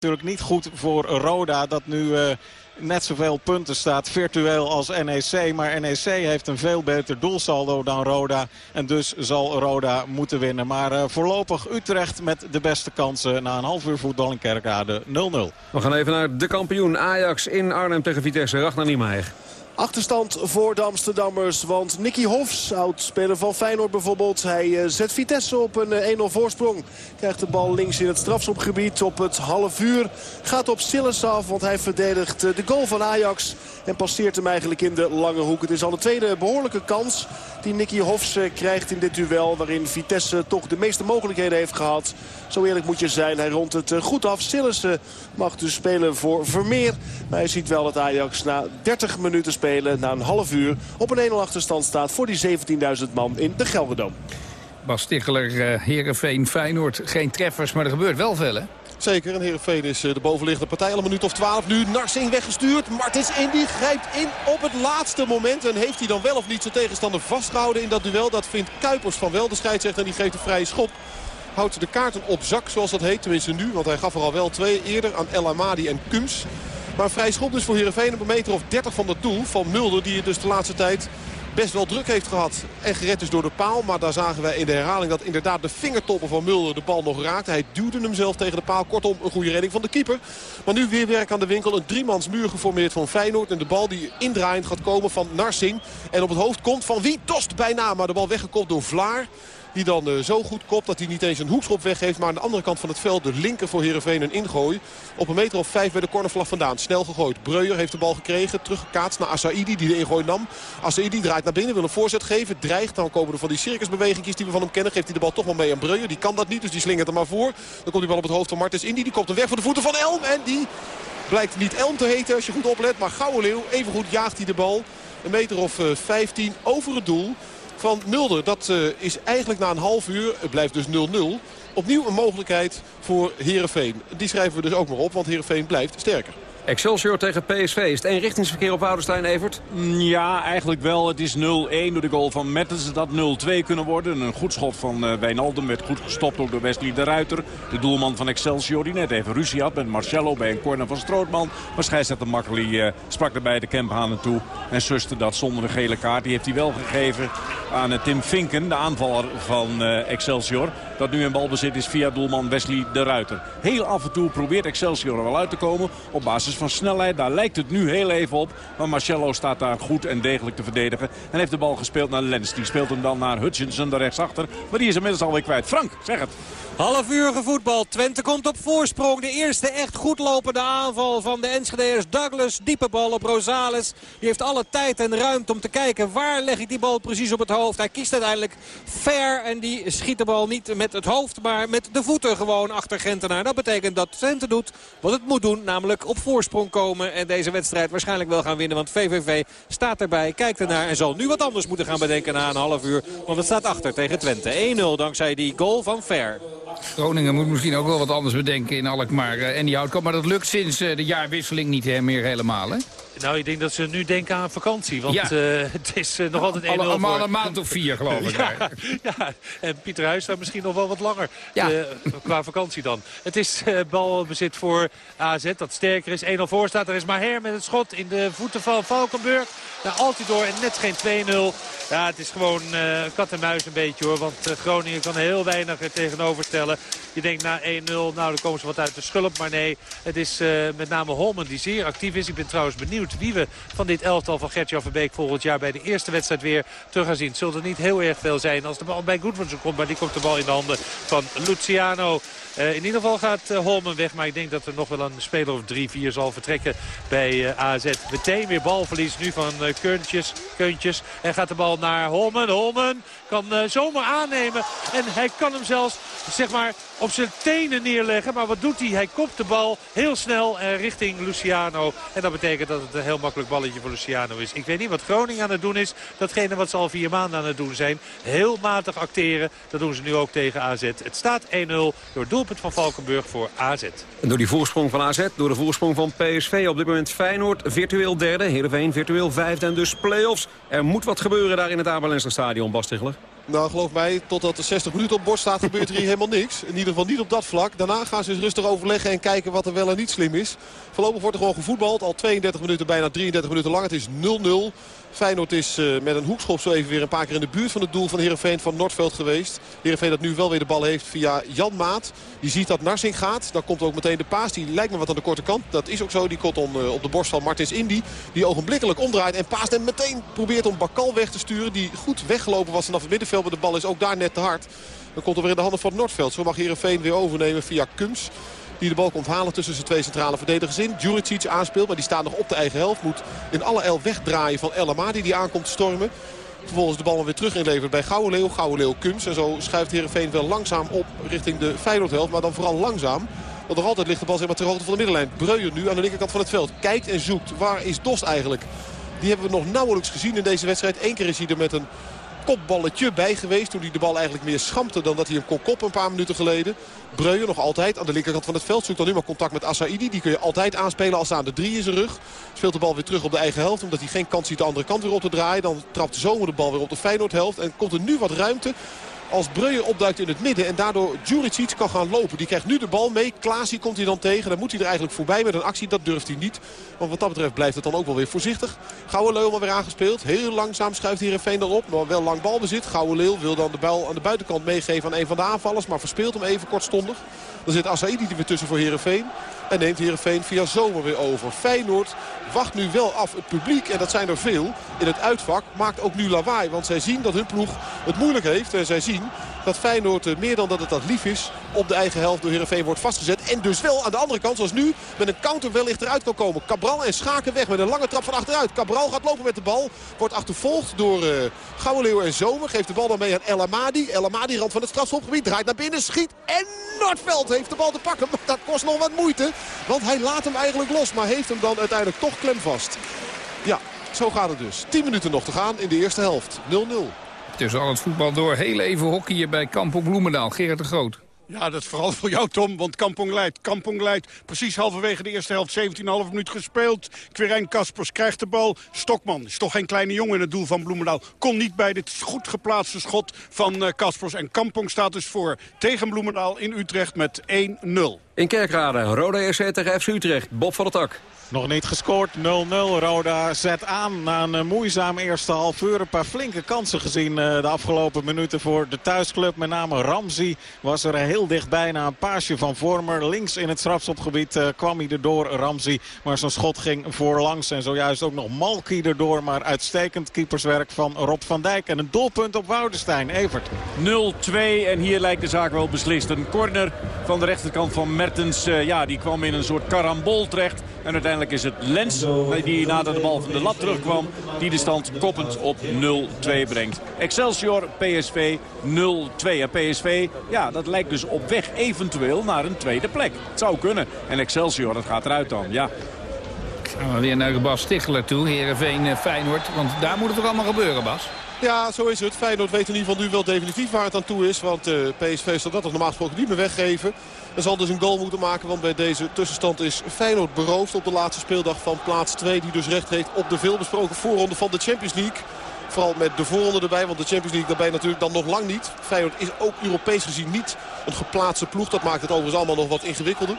Natuurlijk niet goed voor Roda dat nu uh, net zoveel punten staat virtueel als NEC. Maar NEC heeft een veel beter doelsaldo dan Roda. En dus zal Roda moeten winnen. Maar uh, voorlopig Utrecht met de beste kansen na een half uur voetbal in Kerkrade 0-0. We gaan even naar de kampioen Ajax in Arnhem tegen Vitesse. Ragnar Niemeyer. Achterstand voor de Amsterdammers. Want Nicky Hofs, oud-speler van Feyenoord bijvoorbeeld... hij eh, zet Vitesse op een 1-0 eh, voorsprong. Krijgt de bal links in het strafschopgebied op het half uur. Gaat op Sillis af, want hij verdedigt eh, de goal van Ajax... en passeert hem eigenlijk in de lange hoek. Het is al de tweede behoorlijke kans die Nicky Hofs krijgt in dit duel... waarin Vitesse toch de meeste mogelijkheden heeft gehad. Zo eerlijk moet je zijn, hij rondt het goed af. Sillissen mag dus spelen voor Vermeer. Maar hij ziet wel dat Ajax na 30 minuten spelen... na een half uur op een 1-0 achterstand staat... voor die 17.000 man in de Gelderdoom. Bas Stichler, uh, Heerenveen, Feyenoord. Geen treffers, maar er gebeurt wel veel, hè? Zeker, en Heerenveen is eh, de bovenliggende partij al een minuut of 12 nu. Narsing weggestuurd. Martins in die grijpt in op het laatste moment. En heeft hij dan wel of niet zijn tegenstander vastgehouden in dat duel. Dat vindt Kuipers van wel de scheidsrechter en die geeft een vrije schop. Houdt de kaarten op zak zoals dat heet. Tenminste nu, want hij gaf er al wel twee eerder aan El Amadi en Kums. Maar een vrij schop dus voor Heerenveen op een meter of 30 van het doel van Mulder. Die het dus de laatste tijd best wel druk heeft gehad. En gered is door de paal. Maar daar zagen wij in de herhaling dat inderdaad de vingertoppen van Mulder de bal nog raakte. Hij duwde hem zelf tegen de paal. Kortom, een goede redding van de keeper. Maar nu weer werk aan de winkel. Een driemans muur geformeerd van Feyenoord. En de bal die indraaiend gaat komen van Narsing. En op het hoofd komt van wie? Dost bijna. Maar de bal weggekopt door Vlaar. Die dan uh, zo goed kopt dat hij niet eens een hoekschop weggeeft. Maar aan de andere kant van het veld de linker voor Heerenveen een ingooi. Op een meter of vijf bij de cornervlag vandaan. Snel gegooid. Breuer heeft de bal gekregen. Teruggekaatst naar Asaidi die de ingooi nam. Asaidi draait naar binnen. Wil een voorzet geven. Dreigt. Dan komen er van die circusbewegingjes die we van hem kennen. Geeft hij de bal toch wel mee aan Breuer. Die kan dat niet. Dus die slingert er maar voor. Dan komt die bal op het hoofd van Martens Indy. Die komt hem weg voor de voeten van Elm. En die blijkt niet Elm te heten als je goed oplet. Maar Gouden Leeuw. Even goed jaagt hij de bal. Een meter of 15 eh, over het doel van Mulder. Dat uh, is eigenlijk na een half uur, het blijft dus 0-0... opnieuw een mogelijkheid voor Herenveen. Die schrijven we dus ook maar op, want Herenveen blijft sterker. Excelsior tegen PSV. Is het richtingsverkeer op Woudenstein, Evert? Mm, ja, eigenlijk wel. Het is 0-1 door de goal van Mettens. Dat 0-2 kunnen worden. Een goed schot van uh, Wijnaldum werd goed gestopt ook door Wesley de Ruiter. De doelman van Excelsior die net even ruzie had met Marcello bij een corner van Strootman. Maar scheidsrechter Makkeli uh, sprak er bij de Kemphanen toe. En suste dat zonder een gele kaart. Die heeft hij wel gegeven aan uh, Tim Vinken, de aanvaller van Excelsior. Dat nu in balbezit is via doelman Wesley de Ruiter. Heel af en toe probeert Excelsior er wel uit te komen op basis van snelheid. Daar lijkt het nu heel even op. Maar Marcello staat daar goed en degelijk te verdedigen. En heeft de bal gespeeld naar Lens. Die speelt hem dan naar Hutchinson, daar rechtsachter. Maar die is inmiddels alweer kwijt. Frank, zeg het. Half uur gevoetbal. Twente komt op voorsprong. De eerste echt goed lopende aanval van de Enschedeers. Douglas, diepe bal op Rosales. Die heeft alle tijd en ruimte om te kijken waar leg ik die bal precies op het hoofd. Hij kiest uiteindelijk fair en die schiet de bal niet met het hoofd, maar met de voeten gewoon achter Gentenaar. Dat betekent dat Twente doet wat het moet doen, namelijk op voorsprong komen. En deze wedstrijd waarschijnlijk wel gaan winnen, want VVV staat erbij, kijkt ernaar en zal nu wat anders moeten gaan bedenken na een half uur. Want het staat achter tegen Twente. 1-0 dankzij die goal van Fair. Groningen moet misschien ook wel wat anders bedenken in Alkmaar uh, en die Houtkamp. Maar dat lukt sinds uh, de jaarwisseling niet meer helemaal, hè? Nou, ik denk dat ze nu denken aan vakantie. Want ja. uh, het is uh, nog altijd een Allemaal een maand of vier, geloof ik. ja, ja, en Pieter Huis staat misschien nog wel wat langer ja. uh, qua vakantie dan. Het is balbezit voor AZ dat sterker is. 1-0 voor staat. Er is Maher met het schot in de voeten van Valkenburg. Naar Altidoor en net geen 2-0. Ja, het is gewoon kat en muis een beetje hoor. Want Groningen kan heel weinig er tegenover stellen. Je denkt na 1-0, nou dan komen ze wat uit de schulp. Maar nee, het is met name Holman die zeer actief is. Ik ben trouwens benieuwd wie we van dit elftal van Gertjan Verbeek volgend jaar bij de eerste wedstrijd weer terug gaan zien. Het zullen er niet heel erg veel zijn als de bal bij Goodmanson komt. Maar die komt de bal in de handen van Luciano. Uh, in ieder geval gaat uh, Holmen weg. Maar ik denk dat er nog wel een speler of drie, vier zal vertrekken bij eh, AZ. Meteen weer balverlies nu van Keuntjes, Keuntjes. En gaat de bal naar Holmen. Holmen kan zomaar aannemen. En hij kan hem zelfs zeg maar, op zijn tenen neerleggen. Maar wat doet hij? Hij kopt de bal heel snel richting Luciano. En dat betekent dat het een heel makkelijk balletje voor Luciano is. Ik weet niet wat Groningen aan het doen is. Datgene wat ze al vier maanden aan het doen zijn. Heel matig acteren. Dat doen ze nu ook tegen AZ. Het staat 1-0 door doelpunt van Valkenburg voor AZ. En door die voorsprong van AZ, door de voorsprong van PSV. Op dit moment Feyenoord virtueel derde. Heerenveen virtueel vijfde en dus play-offs. Er moet wat gebeuren daar in het Abelenster stadion, Bas Nou, geloof mij, totdat de 60 minuten op bord staat gebeurt er hier helemaal niks. In ieder geval niet op dat vlak. Daarna gaan ze eens rustig overleggen en kijken wat er wel en niet slim is. Voorlopig wordt er gewoon gevoetbald. Al 32 minuten, bijna 33 minuten lang. Het is 0-0. Feyenoord is uh, met een hoekschop zo even weer een paar keer in de buurt van het doel van Heerenveen van Noordveld geweest. Heerenveen dat nu wel weer de bal heeft via Jan Maat. Die ziet dat Narsing gaat. Dan komt ook meteen de paas. Die lijkt me wat aan de korte kant. Dat is ook zo. Die komt on, uh, op de borst van Martins Indy. Die ogenblikkelijk omdraait en paast en meteen probeert om Bakal weg te sturen. Die goed weggelopen was vanaf het middenveld. Maar de bal is ook daar net te hard. Dan komt er weer in de handen van Noordveld. Zo mag Heerenveen weer overnemen via Kums. Die de bal komt halen tussen zijn twee centrale verdedigers in. Juricic aanspeelt, maar die staat nog op de eigen helft. Moet in alle el wegdraaien van El die aankomt te stormen. Vervolgens de bal weer terug inlevert bij Gouwe Leeuw. Gouwe Leeuw Kums. En zo schuift Heerenveen wel langzaam op richting de Feyenoordhelft. Maar dan vooral langzaam. Want nog altijd ligt de bal zeg maar ter hoogte van de middenlijn. Breuer nu aan de linkerkant van het veld. Kijkt en zoekt. Waar is Dost eigenlijk? Die hebben we nog nauwelijks gezien in deze wedstrijd. Eén keer is hij er met een kopballetje bij geweest. Toen hij de bal eigenlijk meer schampte dan dat hij hem kon koppen een paar minuten geleden. Breuer nog altijd aan de linkerkant van het veld. Zoekt dan nu maar contact met Assaidi. Die kun je altijd aanspelen als aan de drie in zijn rug. Speelt de bal weer terug op de eigen helft. Omdat hij geen kans ziet de andere kant weer op te draaien. Dan trapt zomer de bal weer op de Feyenoord helft. En komt er nu wat ruimte als Breuer opduikt in het midden en daardoor Juricic kan gaan lopen. Die krijgt nu de bal mee. Klaasie komt hij dan tegen. Dan moet hij er eigenlijk voorbij met een actie. Dat durft hij niet. Want wat dat betreft blijft het dan ook wel weer voorzichtig. Gouwe Leeuw weer aangespeeld. Heel langzaam schuift Heerenveen dan op. Maar wel lang balbezit. Gouwe Leeuw wil dan de bal aan de buitenkant meegeven aan een van de aanvallers. Maar verspeelt hem even kortstondig. Dan zit Asaidi er weer tussen voor Heerenveen. En neemt Heerenveen via Zomer weer over. Feyenoord wacht nu wel af. Het publiek, en dat zijn er veel in het uitvak, maakt ook nu lawaai. Want zij zien dat hun ploeg het moeilijk heeft. En zij zien dat Feyenoord eh, meer dan dat het dat lief is op de eigen helft door Heerenveen wordt vastgezet. En dus wel aan de andere kant, zoals nu, met een counter wellicht eruit kan komen. Cabral en Schaken weg met een lange trap van achteruit. Cabral gaat lopen met de bal. Wordt achtervolgd door uh, Gouwenleeuw en Zomer. Geeft de bal dan mee aan El Amadi. El Amadi rand van het strafschopgebied. Draait naar binnen, schiet. En Noordveld heeft de bal te pakken. Maar dat kost nog wat moeite. Want hij laat hem eigenlijk los. Maar heeft hem dan uiteindelijk toch klem vast. Ja, zo gaat het dus. 10 minuten nog te gaan in de eerste helft. 0-0. Tussen al het voetbal door heel even hockey bij Kampong Bloemendaal. Gerard de Groot. Ja, dat is vooral voor jou, Tom, want Kampong leidt. Kampong leidt precies halverwege de eerste helft, 17,5 minuut gespeeld. Quirijn Kaspers krijgt de bal. Stokman is toch geen kleine jongen in het doel van Bloemendaal. Kon niet bij dit goed geplaatste schot van Kaspers. En Kampong staat dus voor tegen Bloemendaal in Utrecht met 1-0. In Kerkrade, Roda SC tegen FC Utrecht. Bob van der Tak. Nog niet gescoord, 0-0. Roda zet aan na een moeizaam eerste half uur. Een paar flinke kansen gezien de afgelopen minuten voor de thuisclub. Met name Ramsey was er heel dichtbij na een paasje van Vormer. Links in het strafschopgebied kwam hij erdoor, Ramsey. Maar zijn schot ging voorlangs. En zojuist ook nog Malky erdoor. Maar uitstekend keeperswerk van Rob van Dijk. En een doelpunt op Woudenstein. Evert. 0-2 en hier lijkt de zaak wel beslist. Een corner van de rechterkant van Mertens. ja, die kwam in een soort karambol terecht. En uiteindelijk is het Lens die nadat de bal van de lat terugkwam... die de stand koppend op 0-2 brengt. Excelsior, PSV 0-2. En PSV, ja, dat lijkt dus op weg eventueel naar een tweede plek. Het zou kunnen. En Excelsior, dat gaat eruit dan, ja. Gaan we weer naar Bas Stichler toe, Heerenveen Feyenoord. Want daar moet het toch allemaal gebeuren, Bas? Ja, zo is het. Feyenoord weet in ieder geval nu wel definitief waar het aan toe is. Want uh, PSV zal dat toch normaal gesproken niet meer weggeven. En zal dus een goal moeten maken. Want bij deze tussenstand is Feyenoord beroofd op de laatste speeldag van plaats 2. Die dus recht heeft op de veelbesproken voorronde van de Champions League. Vooral met de voorronde erbij, want de Champions League daarbij natuurlijk dan nog lang niet. Feyenoord is ook Europees gezien niet een geplaatste ploeg. Dat maakt het overigens allemaal nog wat ingewikkelder.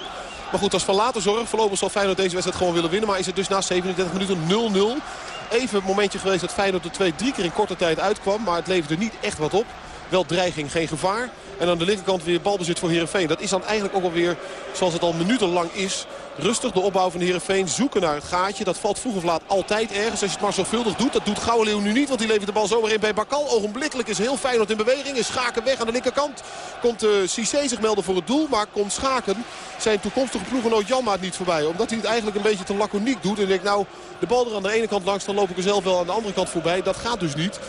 Maar goed, als van later zorg. Voorlopig zal Feyenoord deze wedstrijd gewoon willen winnen. Maar is het dus na 37 minuten 0-0. Even een momentje geweest dat Feyenoord er twee, drie keer in korte tijd uitkwam. Maar het leverde niet echt wat op. Wel dreiging, geen gevaar. En aan de linkerkant weer balbezit voor Heerenveen. Dat is dan eigenlijk ook alweer, zoals het al minutenlang is... Rustig de opbouw van Heerenveen zoeken naar het gaatje. Dat valt vroeg of laat altijd ergens. Als je het maar zorgvuldig doet. Dat doet Gouwenleeuw nu niet. Want die levert de bal zomaar in bij Bakal. Ogenblikkelijk is heel Feyenoord in beweging. Is Schaken weg aan de linkerkant. Komt uh, Cissé zich melden voor het doel. Maar komt Schaken zijn toekomstige ploegenoot Janmaat niet voorbij. Omdat hij het eigenlijk een beetje te laconiek doet. En denkt nou de bal er aan de ene kant langs. Dan loop ik er zelf wel aan de andere kant voorbij. Dat gaat dus niet.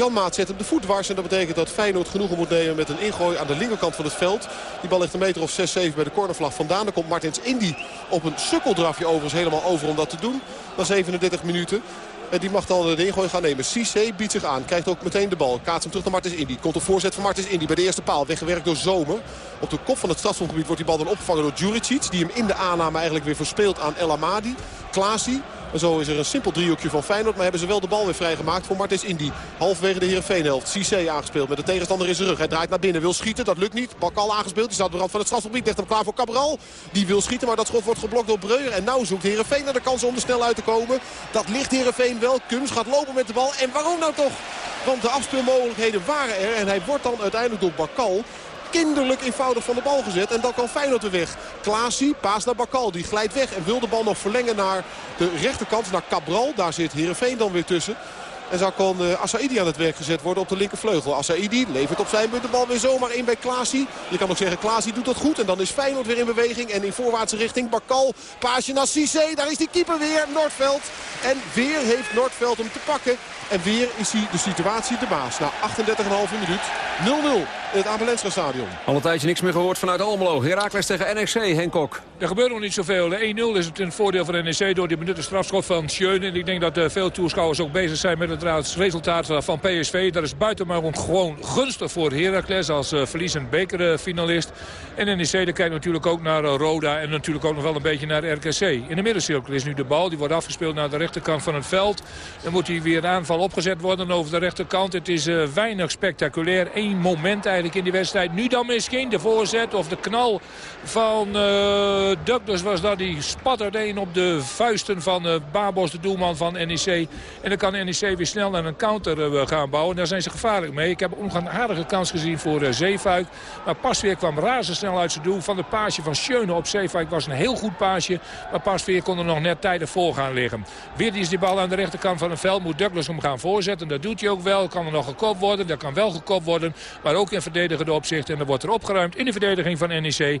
Jan Maat zet hem de voet dwars. En dat betekent dat Feyenoord genoegen moet nemen met een ingooi aan de linkerkant van het veld. Die bal ligt een meter of 6-7 bij de cornervlag vandaan. Dan komt Martins Indy op een sukkeldrafje overigens helemaal over om dat te doen. Na 37 minuten. En die mag dan de ingooi gaan nemen. Cissé biedt zich aan. Krijgt ook meteen de bal. Kaats hem terug naar Martins Indy. Komt de voorzet van Martins Indy bij de eerste paal. Weggewerkt door Zomer. Op de kop van het strafschopgebied wordt die bal dan opgevangen door Juricic. Die hem in de aanname eigenlijk weer verspeelt aan El Amadi. Klaasie zo is er een simpel driehoekje van Feyenoord. Maar hebben ze wel de bal weer vrijgemaakt voor Martens Indy. Halfwege de Heerenveen-helft. Cissé aangespeeld met de tegenstander in zijn rug. Hij draait naar binnen, wil schieten. Dat lukt niet. Bakal aangespeeld. Die staat op de rand van het strafgebied. Ligt hem klaar voor Cabral. Die wil schieten, maar dat schot wordt geblokt door Breuer. En nou zoekt Heerenveen naar de kans om er snel uit te komen. Dat ligt Heerenveen wel. Kums gaat lopen met de bal. En waarom nou toch? Want de afspeelmogelijkheden waren er. En hij wordt dan uiteindelijk door Bakal kinderlijk eenvoudig van de bal gezet. En dan kan Feyenoord er weg. Klaasie, paas naar Bakal. Die glijdt weg en wil de bal nog verlengen naar de rechterkant. Naar Cabral. Daar zit Heerenveen dan weer tussen. En zo kan uh, Assaidi aan het werk gezet worden op de linkervleugel. Assaidi levert op zijn beurt de bal weer zomaar in bij Klaasie. Je kan ook zeggen Klaasie doet dat goed. En dan is Feyenoord weer in beweging. En in voorwaartse richting Bakal. Paasje naar Cissé. Daar is die keeper weer. Noordveld. En weer heeft Noordveld hem te pakken. En weer is hij de situatie de baas. Na 38,5 minuut 0-0 in het Abelensra stadion. Al een tijdje niks meer gehoord vanuit Almelo. Herakles tegen NEC, Henk Kok. Er gebeurt nog niet zoveel. 1-0 is het een voordeel van NEC door die benutte strafschot van Schöne. En ik denk dat uh, veel toeschouwers ook bezig zijn met het resultaat van PSV. Dat is buitengewoon gewoon gunstig voor Heracles als uh, verliezend bekerfinalist. En NEC kijkt natuurlijk ook naar uh, Roda en natuurlijk ook nog wel een beetje naar RKC. In de middencirkel is nu de bal. Die wordt afgespeeld naar de rechterkant van het veld. Dan moet hij weer aanval opgezet worden over de rechterkant. Het is weinig spectaculair. Eén moment eigenlijk in die wedstrijd. Nu dan misschien de voorzet of de knal van uh, Douglas was dat. Die spatterde een op de vuisten van uh, Babos, de doelman van NEC. En dan kan NEC weer snel naar een counter uh, gaan bouwen. Daar zijn ze gevaarlijk mee. Ik heb een ongenaardige kans gezien voor uh, Zeefuik. Maar Pasveer kwam razendsnel uit zijn doel. Van de paasje van Schöne op Zeefuik was een heel goed paasje. Maar Pasveer kon er nog net tijdig voor gaan liggen. Weer is die bal aan de rechterkant van het veld. Moet Douglas hem gaan voorzetten. Dat doet hij ook wel. Kan er nog gekopt worden. Dat kan wel gekopt worden. Maar ook in verdedigende opzicht. En er wordt er opgeruimd in de verdediging van NEC. 1-0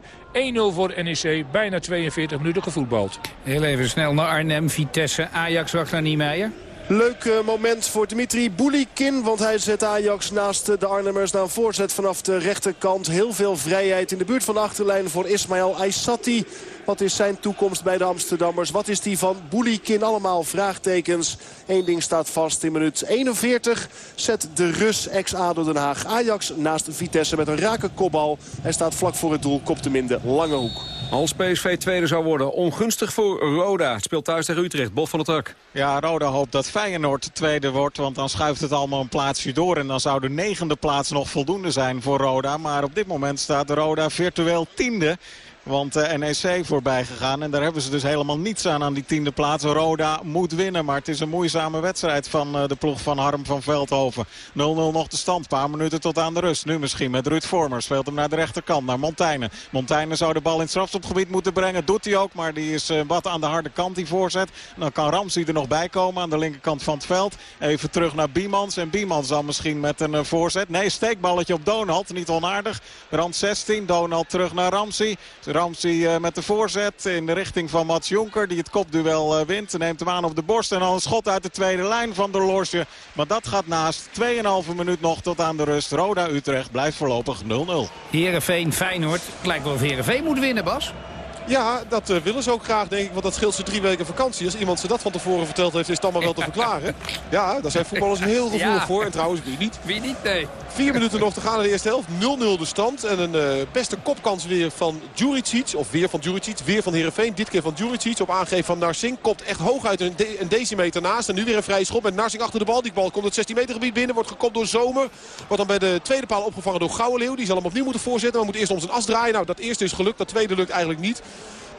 voor NEC. Bijna 42 minuten gevoetbald. Heel even snel naar Arnhem. Vitesse. Ajax wacht naar Niemeyer. Leuk uh, moment voor Dimitri Boulikin. Want hij zet Ajax naast de Arnhemmers naar een voorzet vanaf de rechterkant. Heel veel vrijheid in de buurt van de achterlijn voor Ismaël Aysati. Wat is zijn toekomst bij de Amsterdammers? Wat is die van Boulikin? Allemaal vraagtekens. Eén ding staat vast in minuut 41. Zet de Rus ex-ADO Den Haag. Ajax naast Vitesse met een rake kopbal. Hij staat vlak voor het doel. Kopt hem in de lange hoek. Als PSV tweede zou worden, ongunstig voor Roda. Het speelt thuis tegen Utrecht. Bob van het Hak. Ja, Roda hoopt dat Feyenoord tweede wordt. Want dan schuift het allemaal een plaatsje door. En dan zou de negende plaats nog voldoende zijn voor Roda. Maar op dit moment staat Roda virtueel tiende. Want de NEC voorbij gegaan. En daar hebben ze dus helemaal niets aan aan die tiende plaats. Roda moet winnen. Maar het is een moeizame wedstrijd van de ploeg van Harm van Veldhoven. 0-0 nog de stand. Paar minuten tot aan de rust. Nu misschien met Ruud Vormer. Speelt hem naar de rechterkant. Naar Montaigne. Montaigne zou de bal in het strafstopgebied moeten brengen. Doet hij ook. Maar die is wat aan de harde kant die voorzet. Dan kan Ramsey er nog bij komen aan de linkerkant van het veld. Even terug naar Biemans. En Biemans dan misschien met een voorzet. Nee, steekballetje op Donald. Niet onaardig. Rand 16. Donald terug naar Ramsey. Ramsey met de voorzet in de richting van Mats Jonker. Die het kopduel wint. Neemt hem aan op de borst. En dan een schot uit de tweede lijn van de Lorsje. Maar dat gaat naast. 2,5 minuut nog tot aan de rust. Roda Utrecht blijft voorlopig 0-0. Heerenveen Feyenoord. Het lijkt wel of Heerenveen moet winnen Bas. Ja, dat uh, willen ze ook graag, denk ik. Want dat scheelt ze drie weken vakantie. Als iemand ze dat van tevoren verteld heeft, is het allemaal wel te verklaren. Ja, daar zijn voetballers heel gevoelig ja. voor. En trouwens, wie niet? Wie niet, nee. Vier minuten nog te gaan in de eerste helft. 0-0 de stand. En een uh, beste kopkans weer van Djuricic. Of weer van Djuricic. Weer van Heerenveen. Dit keer van Djuricic. Op aangeven van Narsing. Kopt echt hoog uit een, de een decimeter naast. En nu weer een vrije schop met Narsing achter de bal. Die bal komt het 16 meter gebied binnen. Wordt gekopt door Zomer. Wordt dan bij de tweede paal opgevangen door Gouwenleeuw. Die zal hem opnieuw moeten voorzetten. Maar moet eerst om zijn as draaien. Nou, dat eerste is gelukt. Dat tweede lukt eigenlijk niet.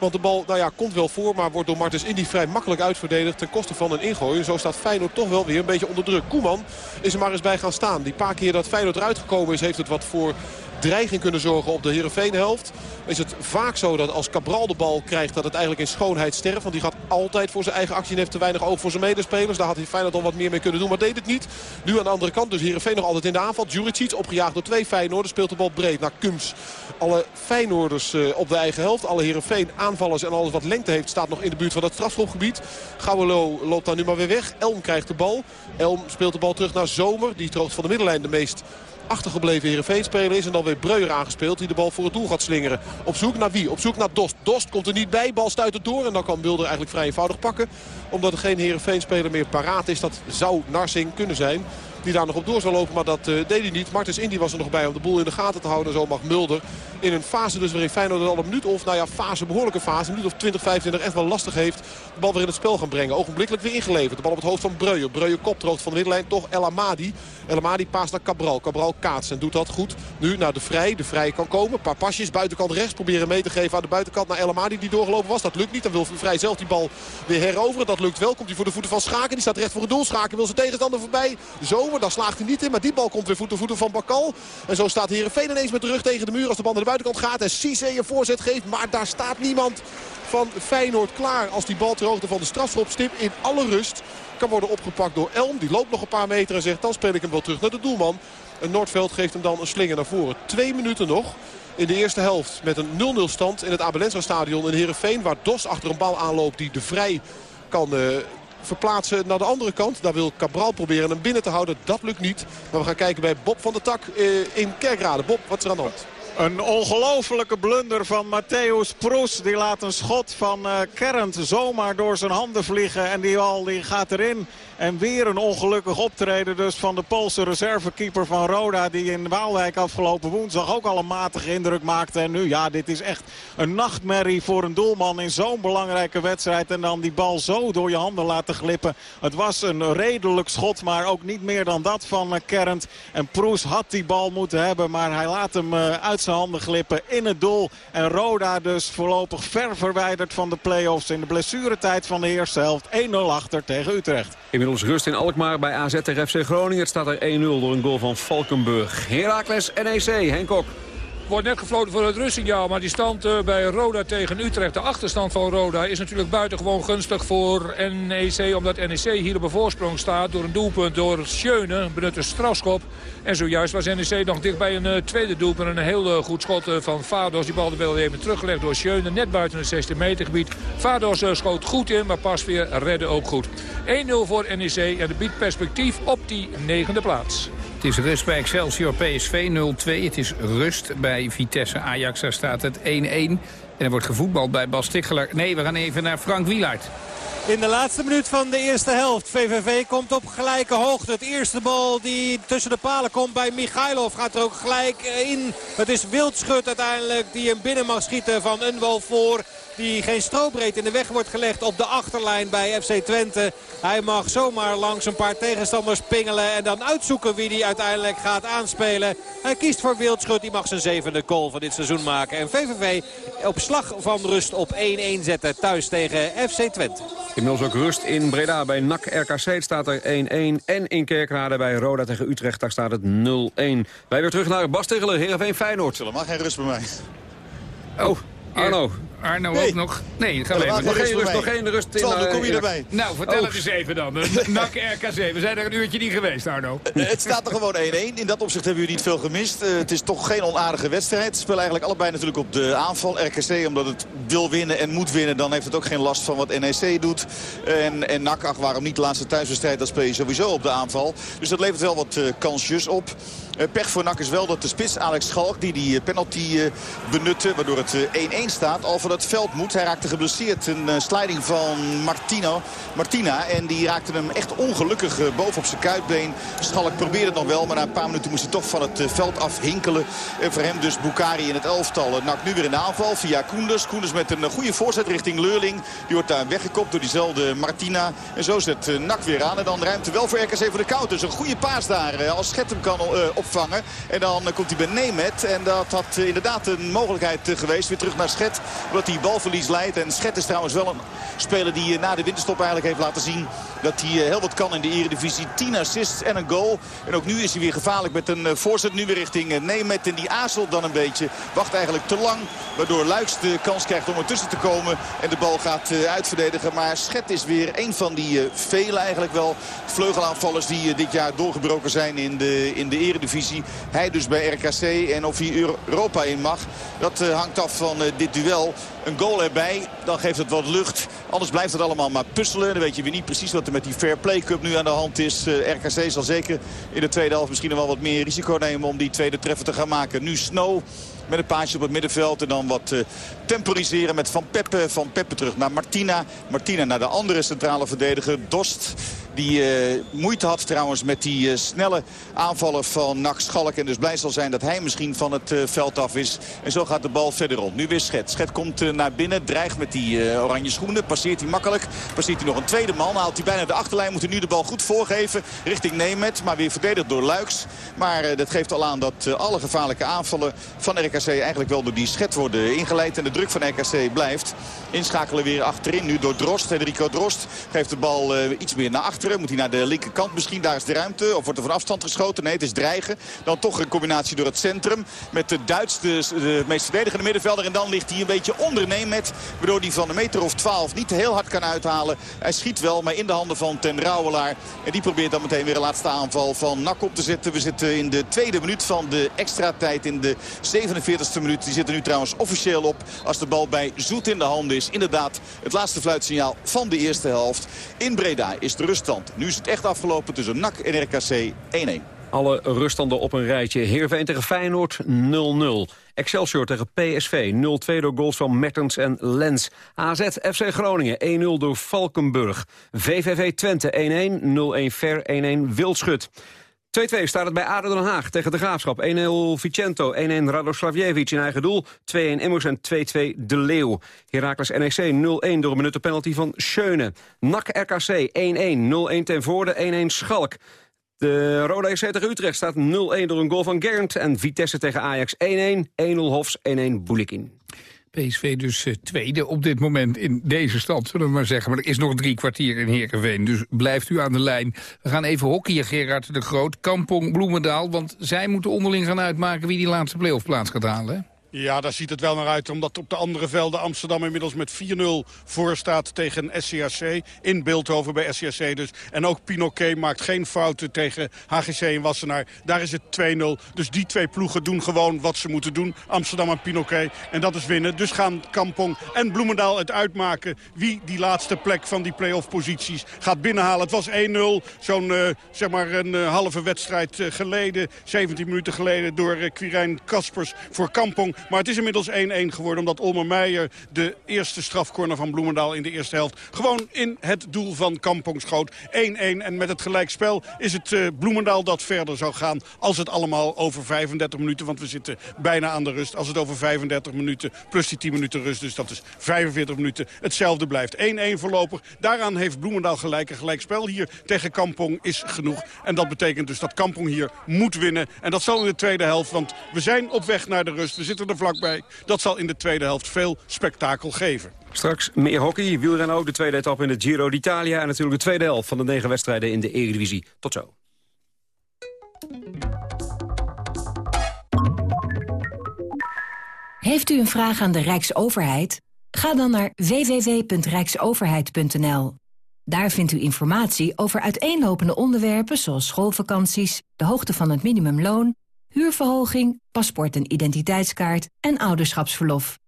Want de bal nou ja, komt wel voor, maar wordt door Martens Indy vrij makkelijk uitverdedigd ten koste van een ingooi. Zo staat Feyenoord toch wel weer een beetje onder druk. Koeman is er maar eens bij gaan staan. Die paar keer dat Feyenoord eruit gekomen is, heeft het wat voor dreiging kunnen zorgen op de Heerenveen-helft. Is het vaak zo dat als Cabral de bal krijgt dat het eigenlijk in schoonheid sterft. Want die gaat altijd voor zijn eigen actie en heeft te weinig oog voor zijn medespelers. Daar had hij Feyenoord al wat meer mee kunnen doen, maar deed het niet. Nu aan de andere kant, dus Heerenveen nog altijd in de aanval. Juricic opgejaagd door twee Feyenoorders, speelt de bal breed naar Kums. Alle Feyenoorders uh, op de eigen helft. Alle Heerenveen aanvallers en alles wat lengte heeft staat nog in de buurt van het strafschopgebied. Gouwelo loopt daar nu maar weer weg. Elm krijgt de bal. Elm speelt de bal terug naar Zomer. Die troogt van de middenlijn de meest achtergebleven Heerenveen-speler is. En dan weer Breuer aangespeeld die de bal voor het doel gaat slingeren. Op zoek naar wie? Op zoek naar Dost. Dost komt er niet bij. Bal stuit het door. En dan kan Mulder eigenlijk vrij eenvoudig pakken. Omdat er geen Heerenveen-speler meer paraat is. Dat zou Narsing kunnen zijn. Die daar nog op door zou lopen. Maar dat deed hij niet. Martens Indy was er nog bij om de boel in de gaten te houden. Zo mag Mulder in een fase dus waarin Feyenoord al een minuut of, nou ja, fase, behoorlijke fase. Een minuut of 20, 25 echt wel lastig heeft. De bal weer in het spel gaan brengen. Ogenblikkelijk weer ingeleverd. De bal op het hoofd van Breuer. Breuer koptroogt van de middenlijn. Toch El Amadi. El Amadi paast naar Cabral. Cabral kaats en doet dat goed. Nu naar de Vrij. De Vrij kan komen. Een paar pasjes. Buitenkant rechts. Proberen mee te geven aan de buitenkant naar El Amadi die doorgelopen was. Dat lukt niet. Dan wil Vrij zelf die bal weer heroveren. Dat lukt wel. Komt hij voor de voeten van Schaken. Die staat recht voor het doel. Schaken wil zijn tegenstander voorbij. Zomer. Daar slaagt hij niet in. Maar die bal komt weer voor de voeten van Bakal. En zo staat Heerenveen ineens met de rug tegen de muur als de bal naar de buitenkant gaat. En Cisse een voorzet geeft. Maar daar staat niemand van Feyenoord klaar. Als die bal ter hoogte van de strafschopstip in alle rust kan worden opgepakt door Elm. Die loopt nog een paar meter en zegt dan speel ik hem wel terug naar de doelman. En Noordveld geeft hem dan een slinger naar voren. Twee minuten nog in de eerste helft met een 0-0 stand in het Abelensa stadion in Heerenveen. Waar Dos achter een bal aanloopt die de Vrij kan... Uh, verplaatsen naar de andere kant. Daar wil Cabral proberen hem binnen te houden. Dat lukt niet. Maar we gaan kijken bij Bob van der Tak uh, in Kerkrade. Bob, wat is er aan de hand? Een ongelofelijke blunder van Matthäus Proes. Die laat een schot van uh, zomaar door zijn handen vliegen. En die bal die gaat erin. En weer een ongelukkig optreden dus van de Poolse reservekeeper van Roda. Die in Waalwijk afgelopen woensdag ook al een matige indruk maakte. En nu, ja, dit is echt een nachtmerrie voor een doelman in zo'n belangrijke wedstrijd. En dan die bal zo door je handen laten glippen. Het was een redelijk schot, maar ook niet meer dan dat van uh. En Proes had die bal moeten hebben, maar hij laat hem uh, uit zijn handen glippen in het doel. En Roda dus voorlopig ver verwijderd van de play-offs in de blessuretijd van de eerste helft. 1-0 achter tegen Utrecht. Inmiddels rust in Alkmaar bij AZ tegen FC Groningen. Het staat er 1-0 door een goal van Valkenburg. Heracles NEC, Henk Kok wordt net gefloten voor het rustsignaal. Maar die stand uh, bij Roda tegen Utrecht, de achterstand van Roda... is natuurlijk buitengewoon gunstig voor NEC. Omdat NEC hier op een voorsprong staat door een doelpunt door Schöne. Benutte strafschop. En zojuist was NEC nog dichtbij een uh, tweede doelpunt. En een heel uh, goed schot van Vados. Die bal werd even teruggelegd door Schöne. Net buiten het 16 meter gebied. Vados schoot goed in, maar pas weer redde ook goed. 1-0 voor NEC en dat biedt perspectief op die negende plaats. Het is rust bij Excelsior PSV 0-2. Het is rust bij Vitesse Ajax. Daar staat het 1-1. En er wordt gevoetbald bij Bas Ticheler. Nee, we gaan even naar Frank Wielaert. In de laatste minuut van de eerste helft. VVV komt op gelijke hoogte. Het eerste bal die tussen de palen komt bij Michailov gaat er ook gelijk in. Het is Wildschut uiteindelijk die hem binnen mag schieten van Unwol voor. Die geen strobreed in de weg wordt gelegd op de achterlijn bij FC Twente. Hij mag zomaar langs een paar tegenstanders pingelen. En dan uitzoeken wie die uiteindelijk gaat aanspelen. Hij kiest voor Wildschut. Die mag zijn zevende goal van dit seizoen maken. En VVV op slag van rust op 1-1 zetten thuis tegen FC Twente. Inmiddels ook rust in Breda bij NAC RKC staat er 1-1. En in Kerkrade bij Roda tegen Utrecht daar staat het 0-1. Wij weer terug naar Bas Tegeler, Heerenveen Feyenoord. Helemaal geen rust bij mij. Oh, Arno. Arno ook nog? Nee, gaan we even. Nog geen rust, nog geen rust. In, Zal, kom je erbij. Nou, vertel oh. het eens even dan. NAC RKC. We zijn er een uurtje niet geweest, Arno. het staat er gewoon 1-1. In dat opzicht hebben jullie niet veel gemist. Uh, het is toch geen onaardige wedstrijd. Ze spelen eigenlijk allebei natuurlijk op de aanval. RKC, omdat het wil winnen en moet winnen, dan heeft het ook geen last van wat NEC doet. En, en NAC, ach, waarom niet de laatste thuiswedstrijd, dan speel je sowieso op de aanval. Dus dat levert wel wat uh, kansjes op. Uh, pech voor NAC is wel dat de spits Alex Schalk, die die penalty benutte, waardoor het 1-1 staat, al van het veld moet. Hij raakte geblesseerd. Een uh, sliding van Martino, Martina. En die raakte hem echt ongelukkig uh, boven op zijn kuitbeen. Schalk probeerde het nog wel. Maar na een paar minuten moest hij toch van het uh, veld afhinkelen. En voor hem dus Bukari in het elftal. Nak nu weer in de aanval via Koenders. Koenders met een goede voorzet richting Leurling. Die wordt daar weggekopt door diezelfde Martina. En zo zet Nak weer aan. En dan ruimte wel voor RKC voor de koud. Dus een goede paas daar als Schet hem kan opvangen. En dan komt hij bij Nemet. En dat had inderdaad een mogelijkheid geweest. Weer terug naar Schet. Hij balverlies leidt. En Schet is trouwens wel een speler die na de winterstop eigenlijk heeft laten zien... dat hij heel wat kan in de eredivisie. 10 assists en een goal. En ook nu is hij weer gevaarlijk met een voorzet. Nu weer richting Nemet. En die aarzelt dan een beetje. Wacht eigenlijk te lang. Waardoor Luiks de kans krijgt om ertussen te komen. En de bal gaat uitverdedigen. Maar Schet is weer een van die vele eigenlijk wel vleugelaanvallers... die dit jaar doorgebroken zijn in de, in de eredivisie. Hij dus bij RKC. En of hij Europa in mag, dat hangt af van dit duel. Een goal erbij, dan geeft het wat lucht. Anders blijft het allemaal maar puzzelen. Dan weet je weer niet precies wat er met die Fair Play Cup nu aan de hand is. Uh, RKC zal zeker in de tweede helft misschien wel wat meer risico nemen om die tweede treffer te gaan maken. Nu Snow met een paasje op het middenveld. En dan wat temporiseren met Van Peppe. Van Peppe terug naar Martina. Martina naar de andere centrale verdediger, Dost. Die uh, moeite had trouwens met die uh, snelle aanvallen van Nax Schalk. En dus blij zal zijn dat hij misschien van het veld af is. En zo gaat de bal verder rond. Nu weer Schet. Schet komt naar binnen. Dreigt met die oranje schoenen. Passeert hij makkelijk. Passeert hij nog een tweede man. Haalt hij bijna de achterlijn. Moet hij nu de bal goed voorgeven. Richting Nemet. Maar weer verdedigd door Luiks. Maar dat geeft al aan dat alle gevaarlijke aanvallen van RKC eigenlijk wel door die Schet worden ingeleid. En de druk van RKC blijft. Inschakelen weer achterin. Nu door Drost. Enrico Drost geeft de bal iets meer naar achter. Moet hij naar de linkerkant misschien? Daar is de ruimte. Of wordt er van afstand geschoten? Nee, het is dreigen. Dan toch een combinatie door het centrum. Met de Duits, de, meest verdedigende middenvelder. En dan ligt hij een beetje onder met. Waardoor hij van een meter of 12 niet heel hard kan uithalen. Hij schiet wel, maar in de handen van Ten Rauwelaar. En die probeert dan meteen weer een laatste aanval van Nak op te zetten. We zitten in de tweede minuut van de extra tijd. In de 47e minuut. Die zit er nu trouwens officieel op. Als de bal bij Zoet in de handen is. Inderdaad het laatste fluitsignaal van de eerste helft. In Breda is de rust nu is het echt afgelopen tussen NAC en RKC 1-1. Alle ruststanden op een rijtje. Heerenveen tegen Feyenoord 0-0. Excelsior tegen PSV 0-2 door goals van Mertens en Lens. AZ FC Groningen 1-0 door Valkenburg. VVV Twente 1-1, 0-1 Ver 1-1 Wildschut. 2-2 staat het bij ADO Den Haag tegen de Graafschap. 1-0 Vicento, 1-1 Radoslavjevic in eigen doel. 2-1 Immers en 2-2 De Leeuw. Heracles NEC 0-1 door een penalty van Schöne. NAC RKC 1-1, 0-1 ten voorde, 1-1 Schalk. De Roda EC tegen Utrecht staat 0-1 door een goal van Gernt. En Vitesse tegen Ajax 1-1, 1-0 Hofs, 1-1 Boulikin. PSV dus uh, tweede op dit moment in deze stand, zullen we maar zeggen. Maar er is nog drie kwartier in Heerenveen, dus blijft u aan de lijn. We gaan even hockeyen, Gerard de Groot, Kampong, Bloemendaal... want zij moeten onderling gaan uitmaken wie die laatste playoffplaats gaat halen. Ja, daar ziet het wel naar uit. Omdat op de andere velden Amsterdam inmiddels met 4-0 voor staat tegen SCAC. In Beeldhoven bij SCAC dus. En ook Pinoquet maakt geen fouten tegen HGC en Wassenaar. Daar is het 2-0. Dus die twee ploegen doen gewoon wat ze moeten doen. Amsterdam en Pinoquet. En dat is winnen. Dus gaan Kampong en Bloemendaal het uitmaken... wie die laatste plek van die play-off posities gaat binnenhalen. Het was 1-0. Zo'n uh, zeg maar een uh, halve wedstrijd uh, geleden. 17 minuten geleden door Quirijn Kaspers voor Kampong. Maar het is inmiddels 1-1 geworden omdat Olmer Meijer de eerste strafcorner van Bloemendaal in de eerste helft gewoon in het doel van Kampong schoot. 1-1 en met het gelijkspel is het uh, Bloemendaal dat verder zou gaan als het allemaal over 35 minuten, want we zitten bijna aan de rust, als het over 35 minuten plus die 10 minuten rust, dus dat is 45 minuten, hetzelfde blijft. 1-1 voorlopig. Daaraan heeft Bloemendaal gelijk. Een gelijkspel hier tegen Kampong is genoeg. En dat betekent dus dat Kampong hier moet winnen. En dat zal in de tweede helft, want we zijn op weg naar de rust. We zitten er vlakbij. Dat zal in de tweede helft veel spektakel geven. Straks meer hockey, wielrennen ook de tweede etappe in de Giro d'Italia... en natuurlijk de tweede helft van de negen wedstrijden in de Eredivisie. Tot zo. Heeft u een vraag aan de Rijksoverheid? Ga dan naar www.rijksoverheid.nl. Daar vindt u informatie over uiteenlopende onderwerpen zoals schoolvakanties, de hoogte van het minimumloon huurverhoging, paspoort en identiteitskaart en ouderschapsverlof.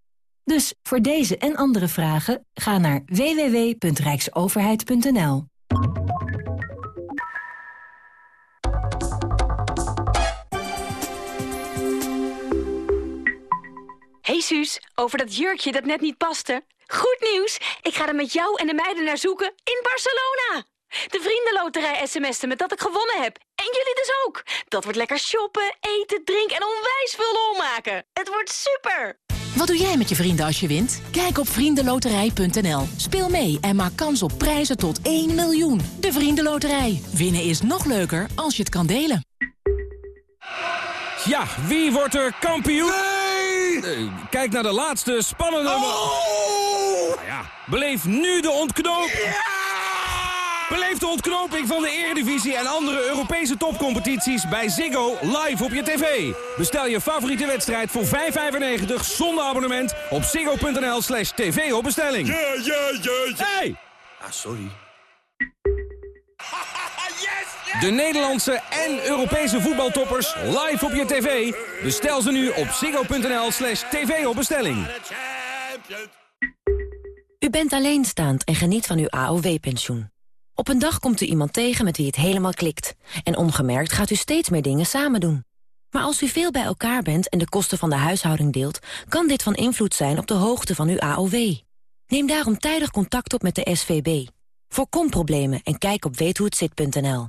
Dus voor deze en andere vragen ga naar www.rijksoverheid.nl. Hey Suus, over dat jurkje dat net niet paste. Goed nieuws, ik ga er met jou en de meiden naar zoeken in Barcelona. De vriendenloterij sms'en met dat ik gewonnen heb. En jullie dus ook. Dat wordt lekker shoppen, eten, drinken en onwijs veel lol maken. Het wordt super! Wat doe jij met je vrienden als je wint? Kijk op vriendenloterij.nl. Speel mee en maak kans op prijzen tot 1 miljoen. De Vriendenloterij. Winnen is nog leuker als je het kan delen. Ja, wie wordt er kampioen? Nee! kijk naar de laatste spannende... Oh! Nou ja, beleef nu de ontknoping. Beleef de ontknoping van de Eredivisie en andere Europese topcompetities bij Ziggo live op je tv. Bestel je favoriete wedstrijd voor 5,95 zonder abonnement op ziggo.nl slash tv op bestelling. Ja, ja, ja, Hey! Ah, sorry. De Nederlandse en Europese voetbaltoppers live op je tv. Bestel ze nu op ziggo.nl slash tv op bestelling. U bent alleenstaand en geniet van uw AOW-pensioen. Op een dag komt u iemand tegen met wie het helemaal klikt. En ongemerkt gaat u steeds meer dingen samen doen. Maar als u veel bij elkaar bent en de kosten van de huishouding deelt... kan dit van invloed zijn op de hoogte van uw AOW. Neem daarom tijdig contact op met de SVB. Voorkom problemen en kijk op weethohetzit.nl.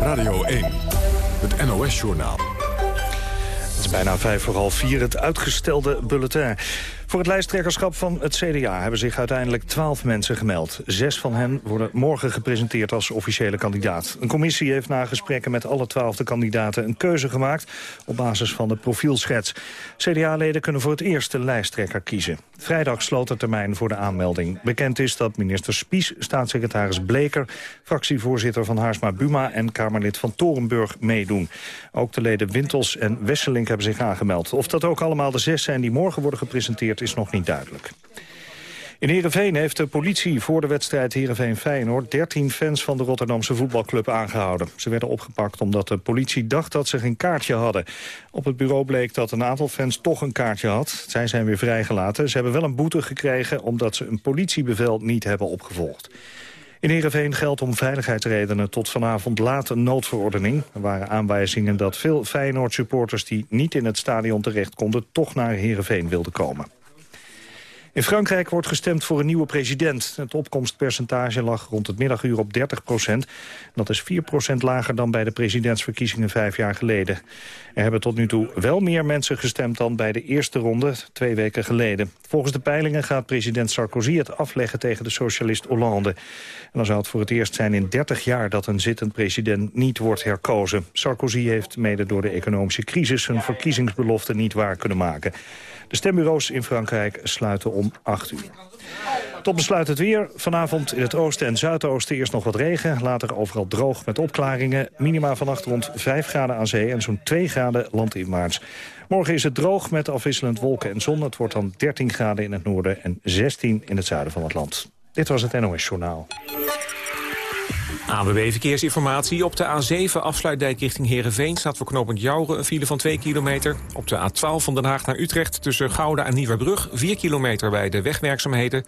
Radio 1, het NOS-journaal. Het is bijna vijf voor half vier, het uitgestelde bulletin. Voor het lijsttrekkerschap van het CDA hebben zich uiteindelijk twaalf mensen gemeld. Zes van hen worden morgen gepresenteerd als officiële kandidaat. Een commissie heeft na gesprekken met alle twaalf kandidaten een keuze gemaakt op basis van de profielschets. CDA-leden kunnen voor het eerst de lijsttrekker kiezen. Vrijdag sloot de termijn voor de aanmelding. Bekend is dat minister Spies, staatssecretaris Bleker, fractievoorzitter van Haarsma Buma en Kamerlid van Torenburg meedoen. Ook de leden Wintels en Wesselink hebben zich aangemeld. Of dat ook allemaal de zes zijn die morgen worden gepresenteerd is nog niet duidelijk. In Heerenveen heeft de politie voor de wedstrijd Heerenveen-Feyenoord... 13 fans van de Rotterdamse voetbalclub aangehouden. Ze werden opgepakt omdat de politie dacht dat ze geen kaartje hadden. Op het bureau bleek dat een aantal fans toch een kaartje had. Zij zijn weer vrijgelaten. Ze hebben wel een boete gekregen omdat ze een politiebevel niet hebben opgevolgd. In Heerenveen geldt om veiligheidsredenen tot vanavond laat een noodverordening. Er waren aanwijzingen dat veel Feyenoord-supporters die niet in het stadion terecht konden... toch naar Heerenveen wilden komen. In Frankrijk wordt gestemd voor een nieuwe president. Het opkomstpercentage lag rond het middaguur op 30 procent. Dat is 4 procent lager dan bij de presidentsverkiezingen vijf jaar geleden. Er hebben tot nu toe wel meer mensen gestemd dan bij de eerste ronde, twee weken geleden. Volgens de peilingen gaat president Sarkozy het afleggen tegen de socialist Hollande. En dan zou het voor het eerst zijn in 30 jaar dat een zittend president niet wordt herkozen. Sarkozy heeft mede door de economische crisis zijn verkiezingsbelofte niet waar kunnen maken. Stembureaus in Frankrijk sluiten om 8 uur. Tot besluit het weer. Vanavond in het oosten en zuidoosten eerst nog wat regen. Later overal droog met opklaringen. Minima vannacht rond 5 graden aan zee en zo'n 2 graden landinwaarts. Morgen is het droog met afwisselend wolken en zon. Het wordt dan 13 graden in het noorden en 16 in het zuiden van het land. Dit was het NOS Journaal. ANWB Verkeersinformatie. Op de A7 afsluitdijk richting Heerenveen... staat voor knooppunt Jouren een file van 2 kilometer. Op de A12 van Den Haag naar Utrecht tussen Gouda en Nieuwerbrug... 4 kilometer bij de wegwerkzaamheden.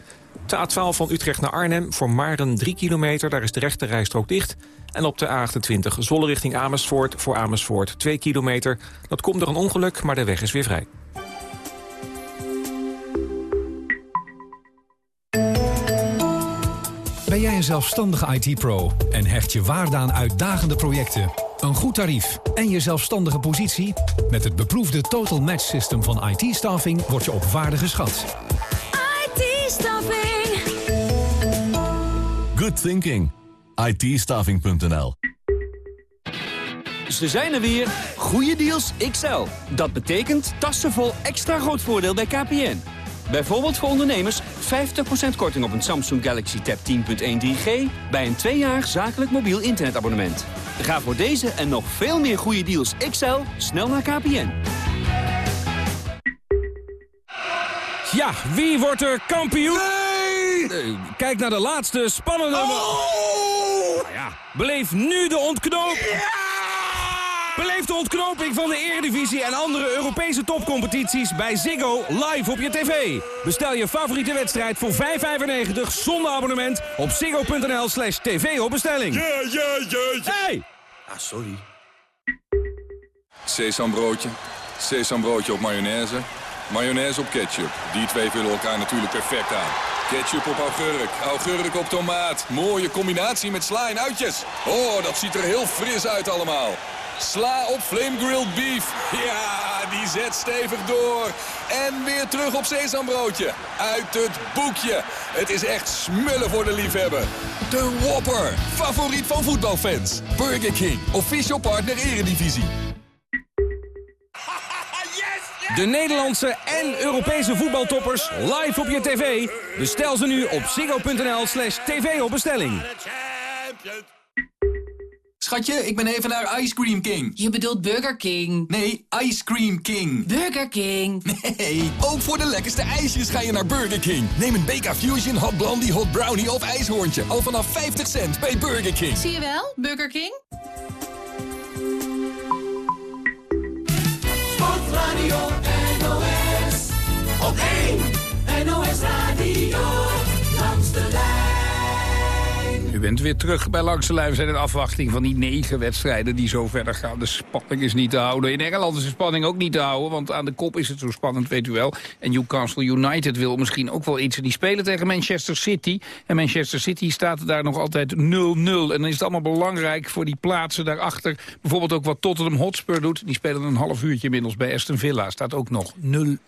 De A12 van Utrecht naar Arnhem voor Maarden 3 kilometer. Daar is de rechte rijstrook dicht. En op de A28 Zolle richting Amersfoort voor Amersfoort 2 kilometer. Dat komt door een ongeluk, maar de weg is weer vrij. Ben jij een zelfstandige IT-pro en hecht je waarde aan uitdagende projecten, een goed tarief en je zelfstandige positie? Met het beproefde Total Match System van IT-staffing word je op waarde geschat. IT-staffing. Good thinking. IT-staffing.nl Ze zijn er weer. Goede deals XL. Dat betekent tassen vol extra groot voordeel bij KPN. Bijvoorbeeld voor ondernemers 50% korting op een Samsung Galaxy Tab 10.1 3G... bij een tweejarig zakelijk mobiel internetabonnement. Ga voor deze en nog veel meer goede deals XL snel naar KPN. Ja, wie wordt er kampioen? Nee! kijk naar de laatste spannende... Oh! Ja, beleef nu de ontknoping. Beleef de ontknoping van de Eredivisie en andere Europese topcompetities bij Ziggo live op je tv. Bestel je favoriete wedstrijd voor 5,95 zonder abonnement op ziggo.nl slash tv op bestelling. Ja, ja, ja, ja. Hey! Ah, sorry. Sesambroodje, sesambroodje op mayonaise, mayonaise op ketchup. Die twee vullen elkaar natuurlijk perfect aan. Ketchup op augurk, augurk op tomaat. Mooie combinatie met sla en uitjes. Oh, dat ziet er heel fris uit allemaal. Sla op flame grilled beef. Ja, die zet stevig door. En weer terug op sesambroodje. Uit het boekje. Het is echt smullen voor de liefhebber. De Whopper. Favoriet van voetbalfans. Burger King. Official partner Eredivisie. De Nederlandse en Europese voetbaltoppers live op je tv. Bestel ze nu op ziggo.nl slash tv op bestelling. Schatje, ik ben even naar Ice Cream King. Je bedoelt Burger King. Nee, Ice Cream King. Burger King. Nee, ook voor de lekkerste ijsjes ga je naar Burger King. Neem een BK Fusion, Hot Blondie, Hot Brownie of IJshoorntje. Al vanaf 50 cent bij Burger King. Zie je wel, Burger King? Sportradio NOS. Op 1 NOS Radio. U bent weer terug bij Langs de. We zijn in afwachting van die negen wedstrijden die zo verder gaan. De spanning is niet te houden. In Engeland is de spanning ook niet te houden, want aan de kop is het zo spannend, weet u wel. En Newcastle United wil misschien ook wel iets. Die spelen tegen Manchester City. En Manchester City staat daar nog altijd 0-0. En dan is het allemaal belangrijk voor die plaatsen daarachter. Bijvoorbeeld ook wat Tottenham Hotspur doet. Die spelen een half uurtje inmiddels bij Aston Villa. Staat ook nog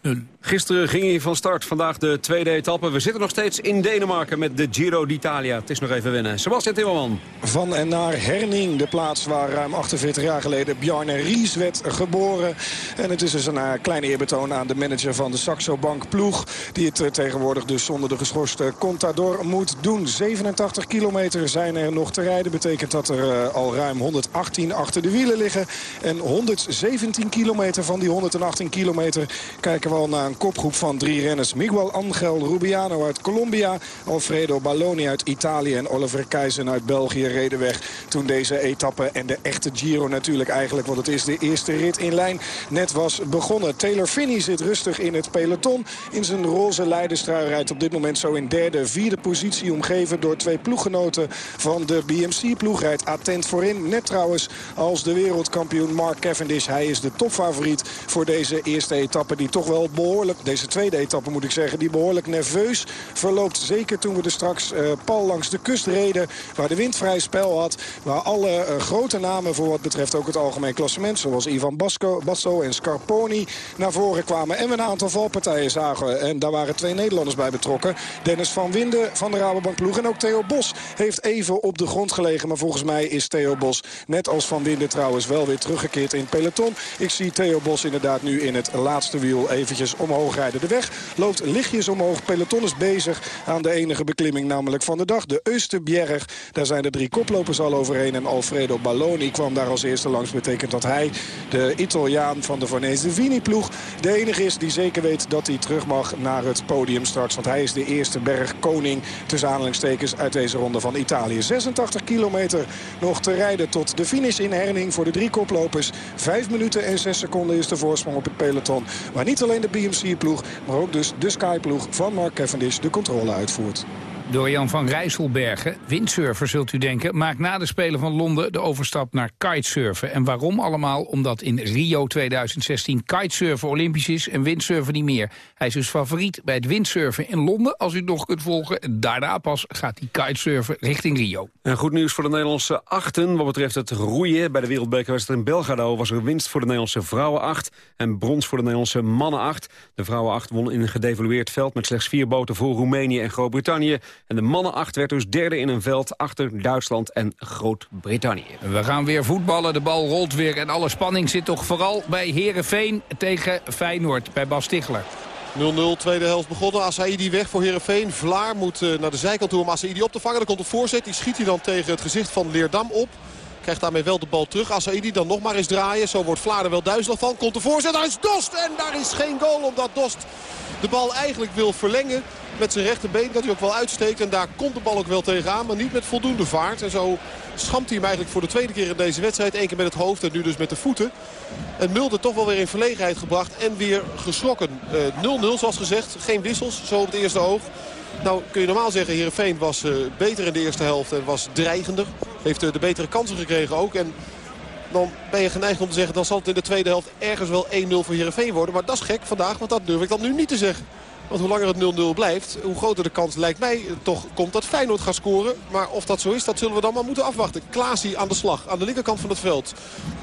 0-0. Gisteren ging hij van start. Vandaag de tweede etappe. We zitten nog steeds in Denemarken met de Giro d'Italia. Het is nog even winnen. Sebastian Timmerman. Van en naar Herning, de plaats waar ruim 48 jaar geleden Bjarne Ries werd geboren. En het is dus een uh, klein eerbetoon aan de manager van de Saxo Bank ploeg. Die het uh, tegenwoordig dus zonder de geschorste Contador moet doen. 87 kilometer zijn er nog te rijden. Betekent dat er uh, al ruim 118 achter de wielen liggen. En 117 kilometer van die 118 kilometer kijken we al naar een kopgroep van drie renners. Miguel Angel Rubiano uit Colombia. Alfredo Balloni uit Italië en Oliver Keijzen uit België reden weg. Toen deze etappe en de echte Giro natuurlijk eigenlijk, want het is de eerste rit in lijn, net was begonnen. Taylor Finney zit rustig in het peloton. In zijn roze leiderstrui rijdt op dit moment zo in derde, vierde positie. Omgeven door twee ploeggenoten van de BMC-ploeg. Rijdt attent voorin. Net trouwens als de wereldkampioen Mark Cavendish. Hij is de topfavoriet voor deze eerste etappe. Die toch wel behoorlijk, deze tweede etappe moet ik zeggen, die behoorlijk nerveus verloopt. Zeker toen we er straks uh, pal langs de kust reden. Waar de wind vrij spel had. Waar alle uh, grote namen voor wat betreft ook het algemeen klassement. Zoals Ivan Basso en Scarponi naar voren kwamen. En we een aantal valpartijen zagen. En daar waren twee Nederlanders bij betrokken. Dennis van Winden van de Rabobank ploeg. En ook Theo Bos heeft even op de grond gelegen. Maar volgens mij is Theo Bos, net als Van Winden trouwens, wel weer teruggekeerd in het peloton. Ik zie Theo Bos inderdaad nu in het laatste wiel eventjes omhoog rijden. De weg loopt lichtjes omhoog. Peloton is bezig aan de enige beklimming namelijk van de dag. De Daar zijn de drie koplopers al overheen. En Alfredo Balloni kwam daar als eerste langs. Betekent dat hij, de Italiaan van de Vornese Vini-ploeg... de enige is die zeker weet dat hij terug mag naar het podium straks. Want hij is de eerste bergkoning tussen aanhalingstekens uit deze ronde van Italië. 86 kilometer nog te rijden tot de finish in Herning voor de drie koplopers. Vijf minuten en zes seconden is de voorsprong op het peloton. Waar niet alleen de BMC-ploeg, maar ook dus de Sky-ploeg van Mark Cavendish de controle uitvoert. Dorian van Rijsselbergen, windsurfer zult u denken... maakt na de Spelen van Londen de overstap naar kitesurfen. En waarom allemaal? Omdat in Rio 2016 kitesurfen olympisch is en windsurfen niet meer. Hij is dus favoriet bij het windsurfen in Londen, als u het nog kunt volgen. Daarna pas gaat hij kitesurfen richting Rio. En goed nieuws voor de Nederlandse achten. Wat betreft het roeien bij de wereldbekerwedstrijd in Belgrado... was er winst voor de Nederlandse vrouwen 8 en brons voor de Nederlandse mannen 8. De vrouwen 8 won in een gedevalueerd veld met slechts vier boten voor Roemenië en Groot-Brittannië. En de mannen 8 werd dus derde in een veld achter Duitsland en Groot-Brittannië. We gaan weer voetballen, de bal rolt weer en alle spanning zit toch vooral bij Herenveen tegen Feyenoord, bij Bas Stigler. 0-0, tweede helft begonnen. Asaidi weg voor Herenveen. Vlaar moet uh, naar de zijkant toe om Asaidi op te vangen. Dan komt de voorzet. Die schiet hij dan tegen het gezicht van Leerdam op. Krijgt daarmee wel de bal terug. Asaidi dan nog maar eens draaien. Zo wordt Vlaar er wel duizelig van. Komt de voorzet. Daar is Dost. En daar is geen goal. Omdat Dost de bal eigenlijk wil verlengen. Met zijn rechterbeen dat hij ook wel uitsteekt. En daar komt de bal ook wel tegenaan. Maar niet met voldoende vaart. En zo schampt hij hem eigenlijk voor de tweede keer in deze wedstrijd. Eén keer met het hoofd en nu dus met de voeten. En Mulder toch wel weer in verlegenheid gebracht. En weer geschrokken. 0-0 uh, zoals gezegd. Geen wissels. Zo op het eerste oog. Nou kun je normaal zeggen, Heerenveen was uh, beter in de eerste helft en was dreigender. Heeft uh, de betere kansen gekregen ook. En dan ben je geneigd om te zeggen, dan zal het in de tweede helft ergens wel 1-0 voor Heerenveen worden. Maar dat is gek vandaag, want dat durf ik dan nu niet te zeggen. Want hoe langer het 0-0 blijft, hoe groter de kans lijkt mij toch komt dat Feyenoord gaat scoren. Maar of dat zo is, dat zullen we dan maar moeten afwachten. Klaasie aan de slag, aan de linkerkant van het veld.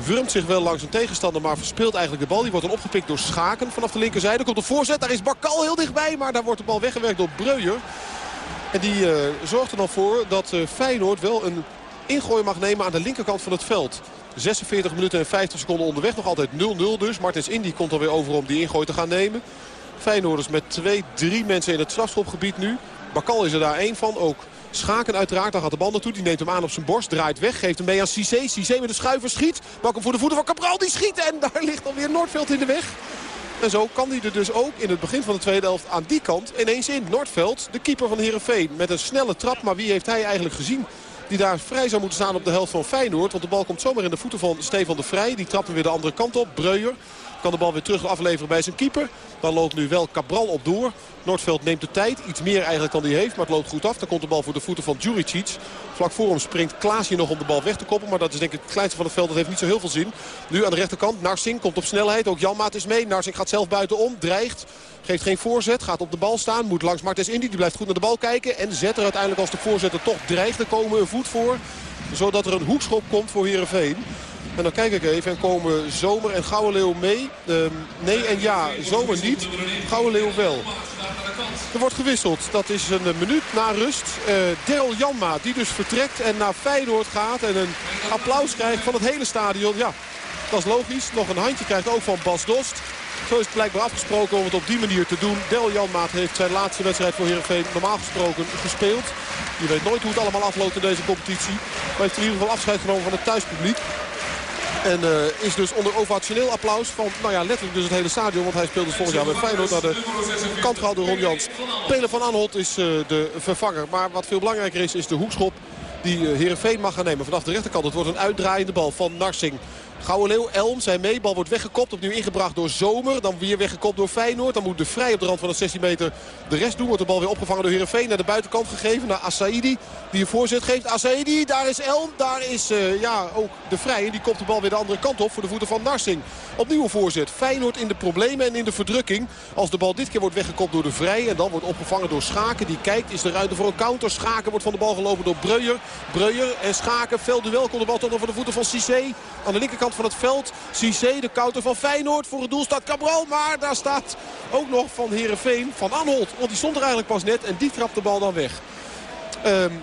Wurmt zich wel langs een tegenstander, maar verspeelt eigenlijk de bal. Die wordt dan opgepikt door Schaken vanaf de linkerzijde. Komt de voorzet, daar is Bakal heel dichtbij, maar daar wordt de bal weggewerkt door Breuer. En die uh, zorgt er dan voor dat uh, Feyenoord wel een ingooi mag nemen aan de linkerkant van het veld. 46 minuten en 50 seconden onderweg. Nog altijd 0-0 dus. Martens Indy komt alweer over om die ingooi te gaan nemen. Feyenoorders met twee, drie mensen in het strafschopgebied nu. Bakal is er daar één van. Ook Schaken uiteraard, daar gaat de bal naartoe. Die neemt hem aan op zijn borst, draait weg, geeft hem mee aan Cissé. Cissé met de schuiver schiet. Bak hem voor de voeten van Cabral, die schiet. En daar ligt dan weer Noordveld in de weg. En zo kan hij er dus ook in het begin van de tweede helft aan die kant ineens in. Noordveld, de keeper van Heerenveen, met een snelle trap. Maar wie heeft hij eigenlijk gezien? Die daar vrij zou moeten staan op de helft van Feyenoord. Want de bal komt zomaar in de voeten van Stefan de Vrij. Die trapt hem weer de andere kant op. Breuer kan de bal weer terug afleveren bij zijn keeper. Dan loopt nu wel Cabral op door. Noordveld neemt de tijd. Iets meer eigenlijk dan hij heeft. Maar het loopt goed af. Dan komt de bal voor de voeten van Juricic. Vlak voor hem springt Klaas hier nog om de bal weg te koppen. Maar dat is denk ik het kleinste van het veld. Dat heeft niet zo heel veel zin. Nu aan de rechterkant. Narsing komt op snelheid. Ook Janmaat is mee. Narsing gaat zelf buitenom. Dreigt. Geeft geen voorzet. Gaat op de bal staan. Moet langs Martens Indy. Die blijft goed naar de bal kijken. En zet er uiteindelijk als de voorzetter toch dreigt te komen een voet voor. Zodat er een hoekschop komt voor Heerenveen. En dan kijk ik even en komen Zomer en Gouden Leeuw mee. Uh, nee en ja, Zomer niet. Gouden Leeuw wel. Er wordt gewisseld. Dat is een minuut na rust. Uh, Daryl Janma die dus vertrekt en naar Feyenoord gaat. En een applaus krijgt van het hele stadion. Ja, dat is logisch. Nog een handje krijgt ook van Bas Dost. Zo is het blijkbaar afgesproken om het op die manier te doen. Del Janmaat heeft zijn laatste wedstrijd voor Heerenveen normaal gesproken gespeeld. Je weet nooit hoe het allemaal afloopt in deze competitie. Maar heeft in ieder geval afscheid genomen van het thuispubliek. En uh, is dus onder ovationeel applaus van, nou ja, letterlijk dus het hele stadion. Want hij speelde dus volgend jaar bij Feyenoord naar de kant gehaald door Ron Jans. Pelen van Anholt is uh, de vervanger. Maar wat veel belangrijker is, is de hoekschop die uh, Heerenveen mag gaan nemen. Vanaf de rechterkant, het wordt een uitdraaiende bal van Narsing. Gouden Leeuw, Elm zijn mee. Bal wordt weggekopt. Opnieuw ingebracht door Zomer. Dan weer weggekopt door Feyenoord. Dan moet de Vrij op de rand van het 16 meter de rest doen. Wordt de bal weer opgevangen door Heerenveen. Naar de buitenkant gegeven. Naar Asaidi. Die voorzet geeft. Asaidi, daar is Elm. Daar is uh, ja, ook de Vrij. En die kopt de bal weer de andere kant op voor de voeten van Narsing. Opnieuw een voorzet. Feyenoord in de problemen en in de verdrukking. Als de bal dit keer wordt weggekopt door de Vrij. En dan wordt opgevangen door Schaken. Die kijkt. Is de ruimte voor een counter. Schaken wordt van de bal gelopen door Breuer. Breuer en Schaken. Veldduel. Komt de bal toch nog voor de voeten van Cissé. Aan de linkerkant van het veld. Cissé, de counter van Feyenoord. Voor het doel staat Cabral. Maar daar staat ook nog van Heerenveen van Anholt. Want die stond er eigenlijk pas net. En die trapt de bal dan weg. Um,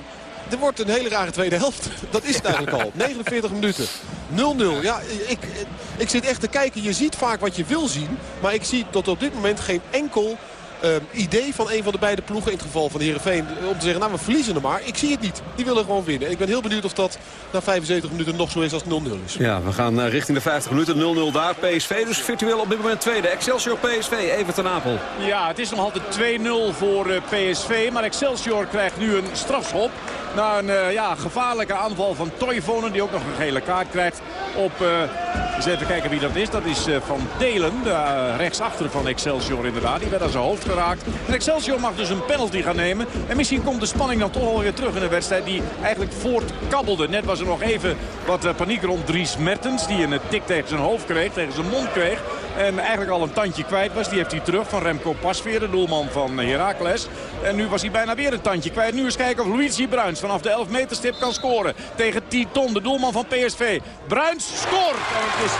er wordt een hele rare tweede helft. Dat is het eigenlijk al. 49 minuten. 0-0. Ja, ik, ik zit echt te kijken. Je ziet vaak wat je wil zien. Maar ik zie tot op dit moment geen enkel idee van een van de beide ploegen. In het geval van Heerenveen. Om te zeggen, nou we verliezen er maar. Ik zie het niet. Die willen gewoon winnen. Ik ben heel benieuwd of dat na 75 minuten nog zo is als 0-0 is. Ja, we gaan uh, richting de 50 minuten. 0-0 daar. PSV dus virtueel op dit moment tweede. Excelsior PSV, even ten Apel. Ja, het is nog altijd 2-0 voor uh, PSV. Maar Excelsior krijgt nu een strafschop. Na een uh, ja, gevaarlijke aanval van Toivonen. Die ook nog een gele kaart krijgt op... Uh, eens even kijken wie dat is. Dat is uh, Van Delen. De, rechtsachter van Excelsior inderdaad. Die werd aan zijn hoofd geraakt. En Excelsior mag dus een penalty gaan nemen. En misschien komt de spanning dan toch alweer terug in de wedstrijd. Die eigenlijk voortkabbelde. Net was er nog even wat paniek rond Dries Mertens. Die een tik tegen zijn hoofd kreeg. Tegen zijn mond kreeg. En eigenlijk al een tandje kwijt was. Die heeft hij terug van Remco Pasveer. De doelman van Heracles. En nu was hij bijna weer een tandje kwijt. Nu eens kijken of Luigi Bruins vanaf de 11 meter stip kan scoren. Tegen Titon, de doelman van PSV. Bruins scoort. En het is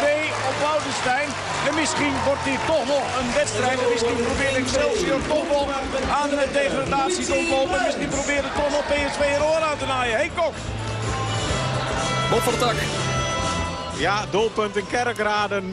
1-2 op Woudenstein. En misschien wordt dit toch nog een wedstrijd. En misschien probeert Excelsior toch nog aan de degradatie te ontlopen. Misschien probeert het toch nog PSV oor aan te naaien. Hey Kok. Bob van de tak. Ja, doelpunt in Kerkrade 0-2.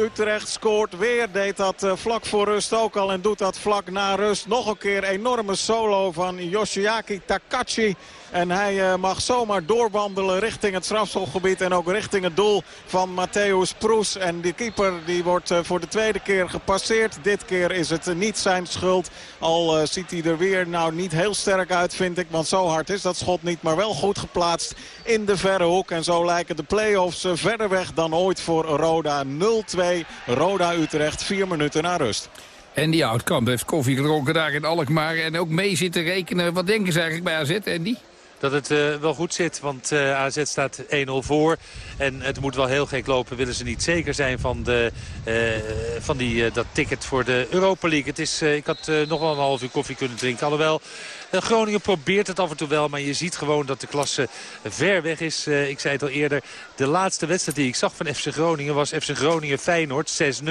Utrecht scoort weer. Deed dat uh, vlak voor rust ook al en doet dat vlak na rust. Nog een keer enorme solo van Yoshiaki Takachi. En hij uh, mag zomaar doorwandelen richting het strafschopgebied en ook richting het doel van Matthäus Proes. En die keeper die wordt uh, voor de tweede keer gepasseerd. Dit keer is het niet zijn schuld. Al ziet hij er weer nou niet heel sterk uit vind ik. Want zo hard is dat schot niet. Maar wel goed geplaatst in de verre hoek. En zo lijken de play-offs verder weg dan ooit voor Roda 0-2. Roda Utrecht vier minuten na rust. En die Oudkamp heeft koffie gedronken daar in Alkmaar. En ook mee zitten rekenen. Wat denken ze eigenlijk bij AZ, Andy? Dat het uh, wel goed zit. Want uh, AZ staat 1-0 voor. En het moet wel heel gek lopen. Willen ze niet zeker zijn van, de, uh, van die, dat ticket voor de Europa League. Het is, ik had nog wel een half uur koffie kunnen drinken. Alhoewel, Groningen probeert het af en toe wel. Maar je ziet gewoon dat de klasse ver weg is. ik zei het al eerder. De laatste wedstrijd die ik zag van FC Groningen was FC Groningen-Feyenoord 6-0.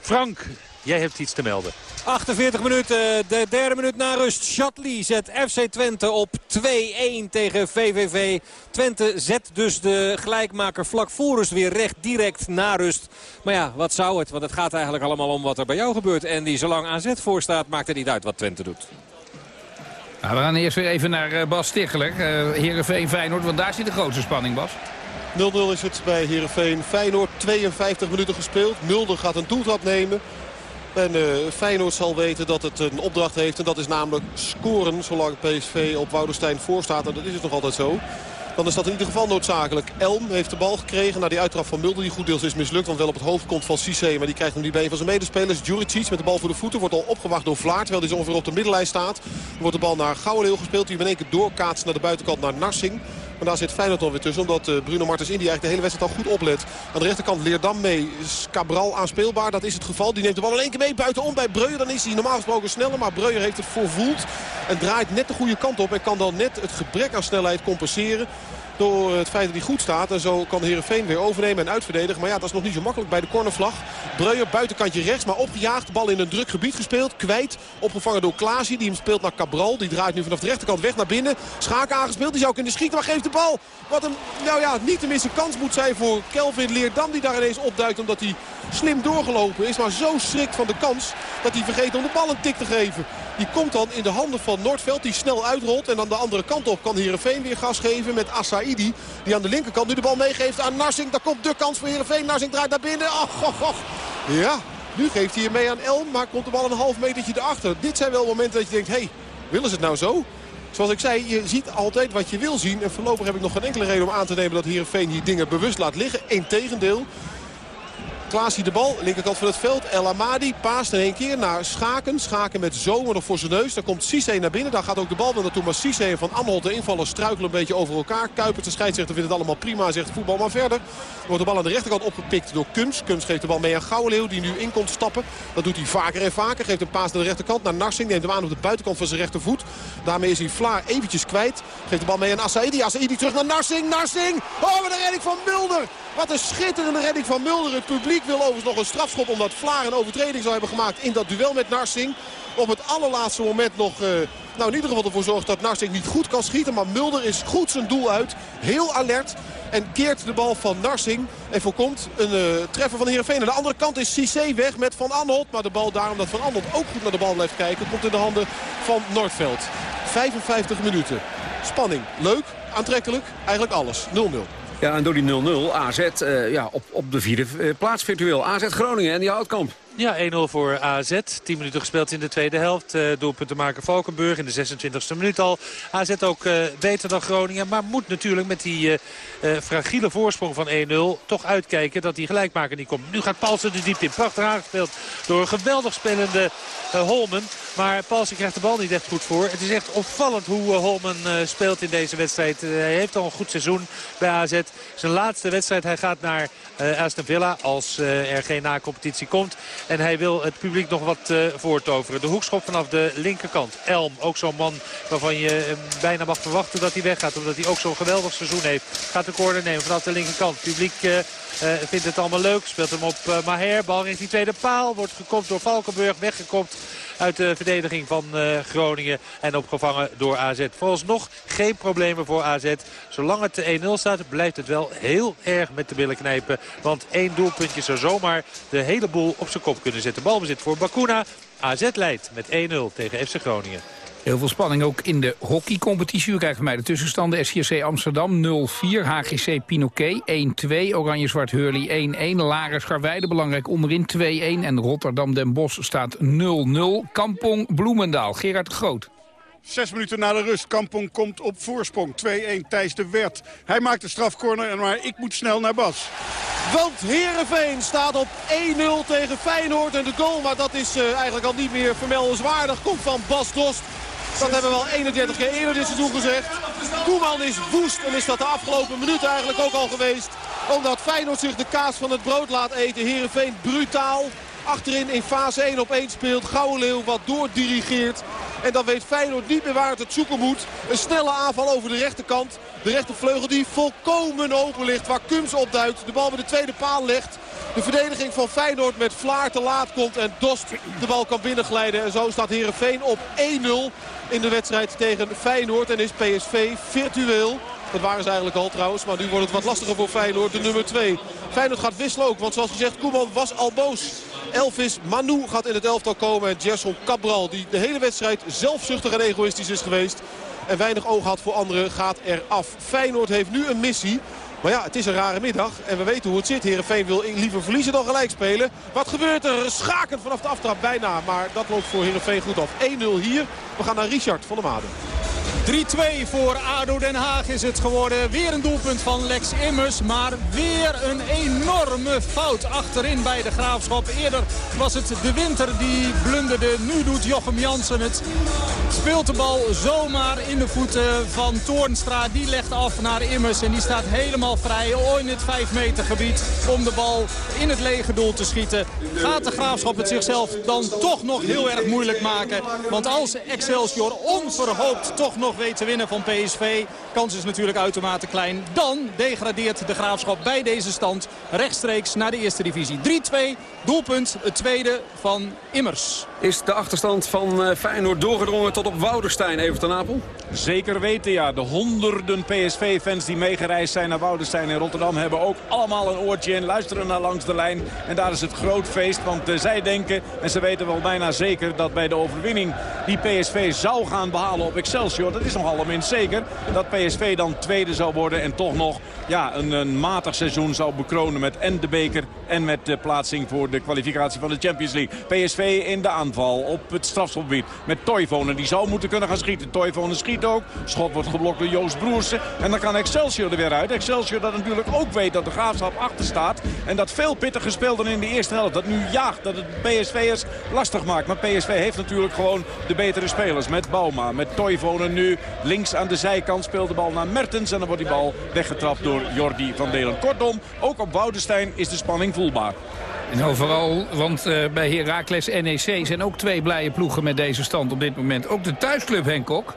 Frank, Jij hebt iets te melden. 48 minuten, de derde minuut na rust. Shatley zet FC Twente op 2-1 tegen VVV. Twente zet dus de gelijkmaker vlak voor rust weer recht direct na rust. Maar ja, wat zou het? Want het gaat eigenlijk allemaal om wat er bij jou gebeurt. En die zolang AZ voor staat, maakt het niet uit wat Twente doet. Nou, we gaan eerst weer even naar Bas Stichler. Uh, Heerenveen Feyenoord, want daar zit de grootste spanning, Bas. 0-0 is het bij Heerenveen. Feyenoord 52 minuten gespeeld. Mulder gaat een doeltrap nemen. En uh, Feyenoord zal weten dat het een opdracht heeft. En dat is namelijk scoren zolang PSV op Woudenstein voorstaat. En dat is het nog altijd zo. dan is dat in ieder geval noodzakelijk. Elm heeft de bal gekregen naar die uittrap van Mulder. Die goed deels is mislukt, want wel op het hoofd komt van Cissé. Maar die krijgt hem niet bij een van zijn medespelers. Juricic met de bal voor de voeten. Wordt al opgewacht door Vlaart, terwijl hij ongeveer op de middenlijn staat. Wordt de bal naar Gouwenleeuw gespeeld. Die in één keer doorkaatst naar de buitenkant naar Narsing. Maar daar zit Feyenoord alweer tussen. Omdat eh, Bruno Martens Indy eigenlijk de hele wedstrijd al goed oplet. Aan de rechterkant Leerdam mee. Is Cabral aanspeelbaar. Dat is het geval. Die neemt de bal in één keer mee buitenom bij Breuer. Dan is hij normaal gesproken sneller. Maar Breuer heeft het voorvoeld. En draait net de goede kant op. En kan dan net het gebrek aan snelheid compenseren. Door het feit dat hij goed staat. En zo kan Heerenveen weer overnemen en uitverdedigen. Maar ja, dat is nog niet zo makkelijk bij de cornervlag. Breuer buitenkantje rechts, maar opgejaagd. De bal in een druk gebied gespeeld. Kwijt. Opgevangen door Klaasie. Die hem speelt naar Cabral. Die draait nu vanaf de rechterkant weg naar binnen. Schaak aangespeeld. Die zou kunnen schieten. Maar geeft de bal. Wat een, nou ja, niet te missen kans moet zijn voor Kelvin Leerdam. Die daar ineens opduikt omdat hij slim doorgelopen is. Maar zo schrikt van de kans dat hij vergeet om de bal een tik te geven. Die komt dan in de handen van Noordveld. Die snel uitrolt. En dan de andere kant op kan Heerenveen weer gas geven met Assaidi. Die aan de linkerkant nu de bal meegeeft aan Narsing. Daar komt de kans voor Heerenveen. Narsing draait naar binnen. Ach, ach, ach. Ja, nu geeft hij hem mee aan Elm. Maar komt de bal een half metertje erachter. Dit zijn wel momenten dat je denkt, hé, hey, willen ze het nou zo? Zoals ik zei, je ziet altijd wat je wil zien. En voorlopig heb ik nog geen enkele reden om aan te nemen dat Heerenveen hier dingen bewust laat liggen. Integendeel. Klaas de bal, linkerkant van het veld. El Amadi paast in één keer naar Schaken. Schaken met Zomer nog voor zijn neus. Dan komt Cisse naar binnen. Daar gaat ook de bal wel naartoe. Maar Cisse en Van Anholt, de invallers, struikelen een beetje over elkaar. Kuipert, de scheidsrechter, vindt het allemaal prima. Zegt voetbal maar verder. Wordt de bal aan de rechterkant opgepikt door Kums. Kums geeft de bal mee aan Gouwenleeuw die nu in komt stappen. Dat doet hij vaker en vaker. Geeft een paas naar de rechterkant naar Narsing. Neemt hem aan op de buitenkant van zijn rechtervoet. Daarmee is hij Vlaar eventjes kwijt. Geeft de bal mee aan Assaidi. Assaidi terug naar Narsing. Narsing! Oh, wat een redding van Mulder! Wat een schitterende redding van Mulder. Het publiek wil overigens nog een strafschop omdat Vlaar een overtreding zou hebben gemaakt in dat duel met Narsing. Op het allerlaatste moment nog uh, nou in ieder geval ervoor zorgt dat Narsing niet goed kan schieten. Maar Mulder is goed zijn doel uit. Heel alert. En keert de bal van Narsing. En voorkomt een uh, treffer van Heerenveen. Aan de andere kant is Cissé weg met Van Anholt. Maar de bal daarom dat Van Anholt ook goed naar de bal blijft kijken. Komt in de handen van Noordveld. 55 minuten. Spanning. Leuk. Aantrekkelijk. Eigenlijk alles. 0-0. Ja, en door die 0-0 AZ uh, ja, op, op de vierde uh, plaats virtueel. AZ Groningen en die Houtkamp. Ja, 1-0 voor AZ. 10 minuten gespeeld in de tweede helft. Uh, doelpunten maken Valkenburg in de 26e minuut al. AZ ook uh, beter dan Groningen. Maar moet natuurlijk met die uh, fragiele voorsprong van 1-0 toch uitkijken dat die gelijkmaker niet komt. Nu gaat Paulsen de diepte in. Prachtig aangespeeld door een geweldig spelende Holmen. Maar Paulsen krijgt de bal niet echt goed voor. Het is echt opvallend hoe Holmen speelt in deze wedstrijd. hij heeft al een goed seizoen bij AZ. Zijn laatste wedstrijd. Hij gaat naar Aston Villa als er geen na-competitie komt. En hij wil het publiek nog wat uh, voortoveren. De hoekschop vanaf de linkerkant. Elm, ook zo'n man waarvan je uh, bijna mag verwachten dat hij weggaat. Omdat hij ook zo'n geweldig seizoen heeft. Gaat de corner nemen vanaf de linkerkant. Publiek uh, vindt het allemaal leuk. Speelt hem op Maher. Bal richting tweede paal. Wordt gekopt door Valkenburg. Weggekopt uit de verdediging van uh, Groningen. En opgevangen door AZ. Vooralsnog geen problemen voor AZ. Zolang het 1-0 staat blijft het wel heel erg met de billen knijpen. Want één doelpuntje zou zomaar de hele boel op zijn kop kunnen zetten. Balbezit voor Bakuna. AZ leidt met 1-0 tegen FC Groningen. Heel veel spanning ook in de hockeycompetitie. U krijgt van mij de tussenstanden. SJC Amsterdam 0-4, HGC Pinoquet 1-2, Oranje-Zwart Hurley 1-1, Laren Scharweide belangrijk onderin 2-1 en Rotterdam Den Bosch staat 0-0. Kampong Bloemendaal, Gerard Groot. Zes minuten na de rust. Kampong komt op voorsprong. 2-1 Thijs de Wert. Hij maakt de strafcorner, en maar ik moet snel naar Bas. Want Heerenveen staat op 1-0 tegen Feyenoord. En de goal, maar dat is uh, eigenlijk al niet meer vermeldenswaardig, komt van Bas Dost. Dat hebben we al 31 keer eerder dit seizoen gezegd. Koeman is woest en is dat de afgelopen minuten eigenlijk ook al geweest. Omdat Feyenoord zich de kaas van het brood laat eten. Heerenveen brutaal. Achterin in fase 1 op 1 speelt. Gouwenleeuw wat doordirigeert. En dan weet Feyenoord niet meer waar het het zoeken moet. Een snelle aanval over de rechterkant. De rechtervleugel die volkomen open ligt. Waar Kums opduikt. De bal bij de tweede paal legt. De verdediging van Feyenoord met Vlaar te laat komt. En Dost de bal kan binnenglijden. En zo staat Heerenveen op 1-0 in de wedstrijd tegen Feyenoord. En is PSV virtueel. Dat waren ze eigenlijk al trouwens. Maar nu wordt het wat lastiger voor Feyenoord. De nummer 2. Feyenoord gaat wisselen ook. Want zoals gezegd, Koeman was al boos. Elvis Manu gaat in het elftal komen. En Gerson Cabral, die de hele wedstrijd zelfzuchtig en egoïstisch is geweest. En weinig oog had voor anderen, gaat eraf. Feyenoord heeft nu een missie. Maar ja, het is een rare middag. En we weten hoe het zit. Heerenveen wil liever verliezen dan gelijk spelen. Wat gebeurt er? Schakend vanaf de aftrap bijna. Maar dat loopt voor Heerenveen goed af. 1-0 hier. We gaan naar Richard van der Maden. 3-2 voor ADO Den Haag is het geworden. Weer een doelpunt van Lex Immers. Maar weer een enorme fout achterin bij de Graafschap. Eerder was het de winter die blunderde. Nu doet Jochem Jansen het. Speelt de bal zomaar in de voeten van Toornstra. Die legt af naar Immers. En die staat helemaal vrij. In het 5 meter gebied om de bal in het lege doel te schieten. Gaat de Graafschap het zichzelf dan toch nog heel erg moeilijk maken. Want als Excelsior onverhoopt toch nog weet te winnen van PSV... kans is natuurlijk uitermate klein. Dan degradeert de Graafschap bij deze stand rechtstreeks naar de eerste divisie. 3-2, doelpunt, het tweede van Immers. Is de achterstand van eh, Feyenoord doorgedrongen tot op Woudenstein, Everton Apel? Zeker weten, ja. De honderden PSV-fans die meegereisd zijn naar Woudenstein in Rotterdam... hebben ook allemaal een oortje in, luisteren naar langs de lijn. En daar is het groot feest, want uh, zij denken... en ze weten wel bijna zeker dat bij de overwinning die PSV zou gaan behalen op Excelsior... dat is nog allemaal zeker, dat PSV dan tweede zou worden... en toch nog ja, een, een matig seizoen zou bekronen met en de beker... en met de plaatsing voor de kwalificatie van de Champions League. PSV in de aanval op het strafschopgebied met Toivonen. Die zou moeten kunnen gaan schieten. Toivonen schiet ook. Schot wordt geblokt door Joost Broersen. En dan kan Excelsior er weer uit. Excelsior dat natuurlijk ook weet dat de Graafschap achter staat. En dat veel pittiger speelt dan in de eerste helft. Dat nu jaagt, dat het PSV'ers lastig maakt. Maar PSV heeft natuurlijk gewoon de betere spelers. Met Bauma, met Toivonen nu. Links aan de zijkant speelt de bal naar Mertens. En dan wordt die bal weggetrapt door Jordi van Delen. Kortom, ook op Woudenstein is de spanning En overal, want uh, bij Heracles NEC zijn ook twee blije ploegen met deze stand op dit moment. Ook de thuisclub Henk Kok.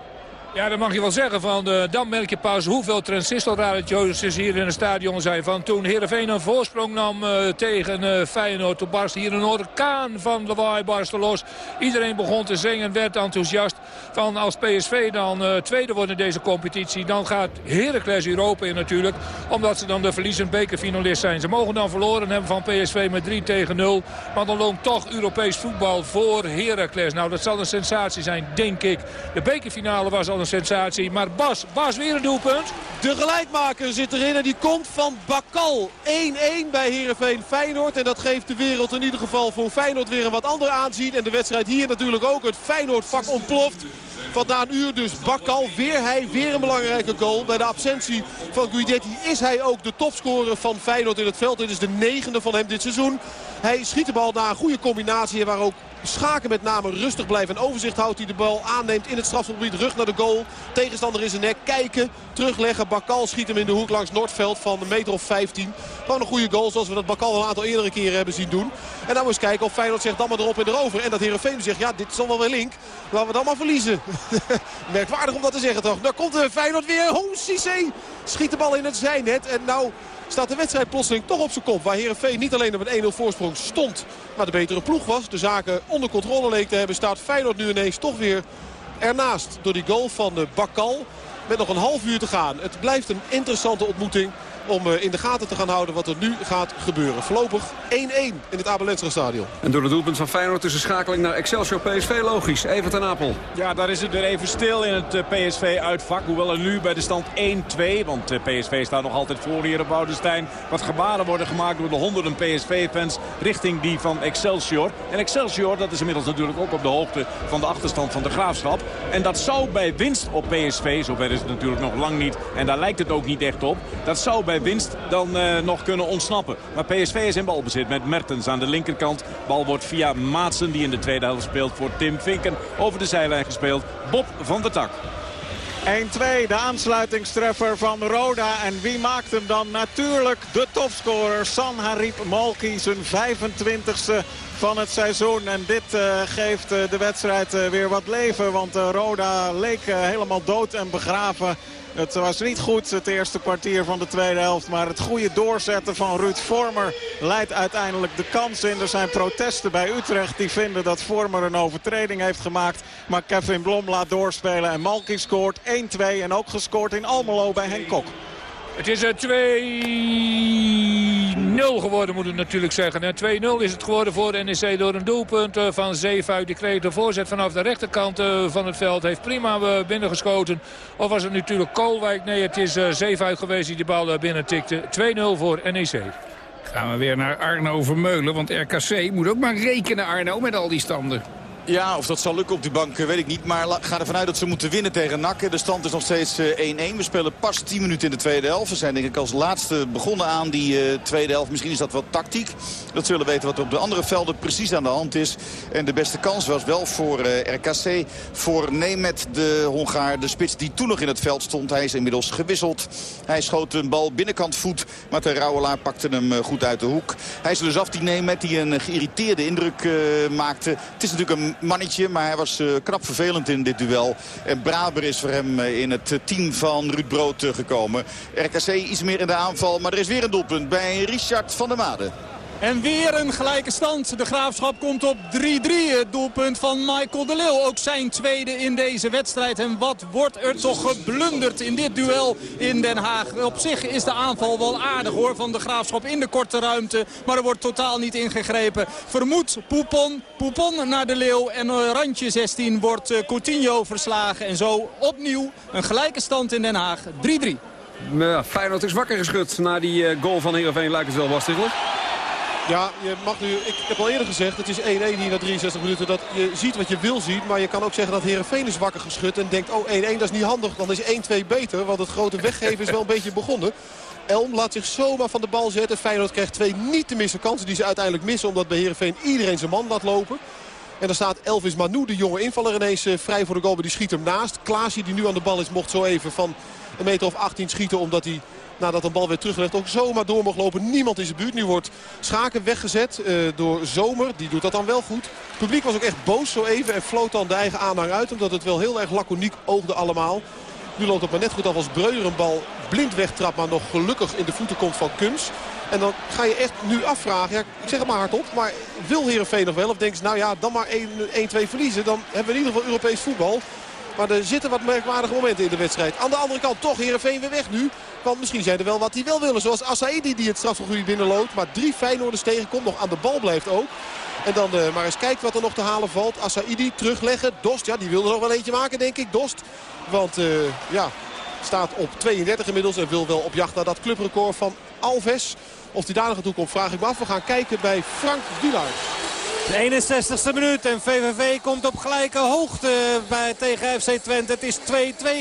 Ja, dat mag je wel zeggen. Van, dan merk je pas hoeveel transistorradio's hier in het stadion zijn. Van toen Heerenveen een voorsprong nam uh, tegen uh, Feyenoord. Toen barst hier een orkaan van lawaai barstte los. Iedereen begon te zingen, werd enthousiast. Van als PSV dan tweede wordt in deze competitie... dan gaat Heracles Europa in natuurlijk. Omdat ze dan de verliezend bekerfinalist zijn. Ze mogen dan verloren hebben van PSV met 3 tegen 0. Maar dan loopt toch Europees voetbal voor Heracles. Nou, dat zal een sensatie zijn, denk ik. De bekerfinale was al een sensatie. Maar Bas, Bas weer een doelpunt. De gelijkmaker zit erin en die komt van Bakal. 1-1 bij Heerenveen Feyenoord. En dat geeft de wereld in ieder geval voor Feyenoord weer een wat ander aanzien. En de wedstrijd hier natuurlijk ook. Het Feyenoord-vak ontploft. Na een uur dus Bakal, weer hij, weer een belangrijke goal. Bij de absentie van Guidetti is hij ook de topscorer van Feyenoord in het veld. Dit is de negende van hem dit seizoen. Hij schiet de bal na een goede combinatie waar ook Schaken met name rustig blijven en overzicht houdt. Die de bal aanneemt in het strafgebied. Rug naar de goal. Tegenstander in zijn nek. Kijken. Terugleggen. Bakal schiet hem in de hoek langs Noordveld van een meter of 15. Gewoon een goede goal zoals we dat Bakal een aantal eerdere keren hebben zien doen. En dan eens kijken of Feyenoord zegt dan maar erop en erover. En dat Heerenveen zegt ja dit zal wel weer link. Laten we dan maar verliezen. Merkwaardig om dat te zeggen toch. Daar komt de Feyenoord weer. Cissé schiet de bal in het zijnet. En nou staat de wedstrijd plotseling toch op zijn kop. Waar Heerenveen niet alleen op een 1-0 voorsprong stond, maar de betere ploeg was. De zaken onder controle leek te hebben. Staat Feyenoord nu ineens toch weer ernaast door die goal van de Bakal. Met nog een half uur te gaan. Het blijft een interessante ontmoeting om in de gaten te gaan houden wat er nu gaat gebeuren. Voorlopig 1-1 in het Abelensra stadion. En door het doelpunt van Feyenoord is de schakeling naar Excelsior PSV logisch. Even ten Apel. Ja, daar is het weer even stil in het PSV-uitvak. Hoewel er nu bij de stand 1-2, want PSV staat nog altijd voor hier op Boudestein. Wat gebaren worden gemaakt door de honderden PSV-fans richting die van Excelsior. En Excelsior, dat is inmiddels natuurlijk ook op de hoogte van de achterstand van de Graafschap. En dat zou bij winst op PSV, zover is het natuurlijk nog lang niet. En daar lijkt het ook niet echt op. Dat zou bij winst dan uh, nog kunnen ontsnappen. Maar PSV is in balbezit met Mertens aan de linkerkant. Bal wordt via Maatsen, die in de tweede helft speelt voor Tim Vinken, over de zijlijn gespeeld. Bob van der Tak. 1-2, de aansluitingstreffer van Roda. En wie maakt hem dan? Natuurlijk de topscorer San Harip Malki, zijn 25ste van het seizoen. En dit uh, geeft uh, de wedstrijd uh, weer wat leven. Want Roda leek helemaal dood en begraven. Het was niet goed het eerste kwartier van de tweede helft. Maar het goede doorzetten van Ruud Vormer leidt uiteindelijk de kans in. Er zijn protesten bij Utrecht die vinden dat Vormer een overtreding heeft gemaakt. Maar Kevin Blom laat doorspelen en Malki scoort 1-2. En ook gescoord in Almelo bij Henk Kok. Het is 2-0 geworden, moet ik natuurlijk zeggen. 2-0 is het geworden voor NEC door een doelpunt van Zeefuik. Die kreeg de voorzet vanaf de rechterkant van het veld. Heeft prima binnengeschoten. Of was het natuurlijk Koolwijk? Nee, het is Zeefuik geweest die de bal binnen tikte. 2-0 voor NEC. Gaan we weer naar Arno Vermeulen, want RKC moet ook maar rekenen, Arno, met al die standen. Ja, of dat zal lukken op die bank weet ik niet. Maar ga ervan uit dat ze moeten winnen tegen NAC. De stand is nog steeds 1-1. We spelen pas 10 minuten in de tweede helft. We zijn denk ik als laatste begonnen aan die tweede helft. Misschien is dat wel tactiek. Dat zullen weten wat er op de andere velden precies aan de hand is. En de beste kans was wel voor RKC. Voor Nemet, de Hongaar, de spits die toen nog in het veld stond. Hij is inmiddels gewisseld. Hij schoot een bal binnenkant voet. Maar de Rauwelaar pakte hem goed uit de hoek. Hij is dus af die Nemet die een geïrriteerde indruk maakte. Het is natuurlijk een mannetje, maar hij was knap vervelend in dit duel. En Braber is voor hem in het team van Ruud Brood gekomen. RKC iets meer in de aanval, maar er is weer een doelpunt bij Richard van der Made. En weer een gelijke stand. De Graafschap komt op 3-3. Het doelpunt van Michael de Leeuw. Ook zijn tweede in deze wedstrijd. En wat wordt er toch geblunderd in dit duel in Den Haag. Op zich is de aanval wel aardig hoor van de Graafschap in de korte ruimte. Maar er wordt totaal niet ingegrepen. Vermoed Poupon. Poupon naar de Leeuw. En randje 16 wordt eh, Coutinho verslagen. En zo opnieuw een gelijke stand in Den Haag. 3-3. Ja, Feyenoord is wakker geschud na die eh, goal van Heerenveen. Lijkt het wel, Bas ja, je mag nu, ik heb al eerder gezegd, het is 1-1 hier na 63 minuten. Dat je ziet wat je wil zien, maar je kan ook zeggen dat Herenveen is wakker geschud. En denkt, oh 1-1 dat is niet handig, dan is 1-2 beter. Want het grote weggeven is wel een beetje begonnen. Elm laat zich zomaar van de bal zetten. Feyenoord krijgt twee niet te missen kansen die ze uiteindelijk missen. Omdat bij Herenveen iedereen zijn man laat lopen. En dan staat Elvis Manu, de jonge invaller, ineens eh, vrij voor de goal. Maar die schiet hem naast. Klaasje, die nu aan de bal is, mocht zo even van een meter of 18 schieten. Omdat hij nadat de bal weer teruggelegd ook zomaar door mocht lopen. Niemand in zijn buurt. Nu wordt Schaken weggezet uh, door Zomer. Die doet dat dan wel goed. Het publiek was ook echt boos zo even en floot dan de eigen aanhang uit. Omdat het wel heel erg laconiek oogde allemaal. Nu loopt het maar net goed af als Breuer een bal blind wegtrapt. Maar nog gelukkig in de voeten komt van Kums. En dan ga je echt nu afvragen. Ik zeg het maar hardop. Maar wil Heerenveen nog wel? Of denken ze nou ja, dan maar 1-2 verliezen. Dan hebben we in ieder geval Europees voetbal. Maar er zitten wat merkwaardige momenten in de wedstrijd. Aan de andere kant toch Heerenveen weer weg nu. Misschien zijn er wel wat die wel willen. Zoals Asaidi die het strafgebied binnenloopt. Maar drie Feyenoorders tegenkomt. Nog aan de bal blijft ook. En dan uh, maar eens kijkt wat er nog te halen valt. Asaidi terugleggen. Dost, ja, die wil er nog wel eentje maken denk ik. Dost. Want uh, ja, staat op 32 inmiddels. En wil wel op jacht naar dat clubrecord van Alves. Of hij daar nog toe komt vraag ik me af. We gaan kijken bij Frank Wielaert. De 61ste minuut en VVV komt op gelijke hoogte bij, tegen FC Twente. Het is 2-2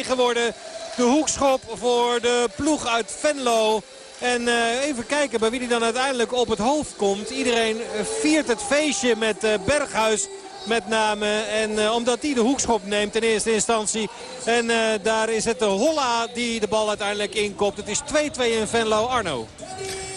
geworden. De hoekschop voor de ploeg uit Venlo. En uh, even kijken bij wie die dan uiteindelijk op het hoofd komt. Iedereen viert het feestje met uh, Berghuis met name. En omdat hij de hoekschop neemt in eerste instantie. En daar is het de Holla die de bal uiteindelijk inkopt. Het is 2-2 in Venlo. Arno.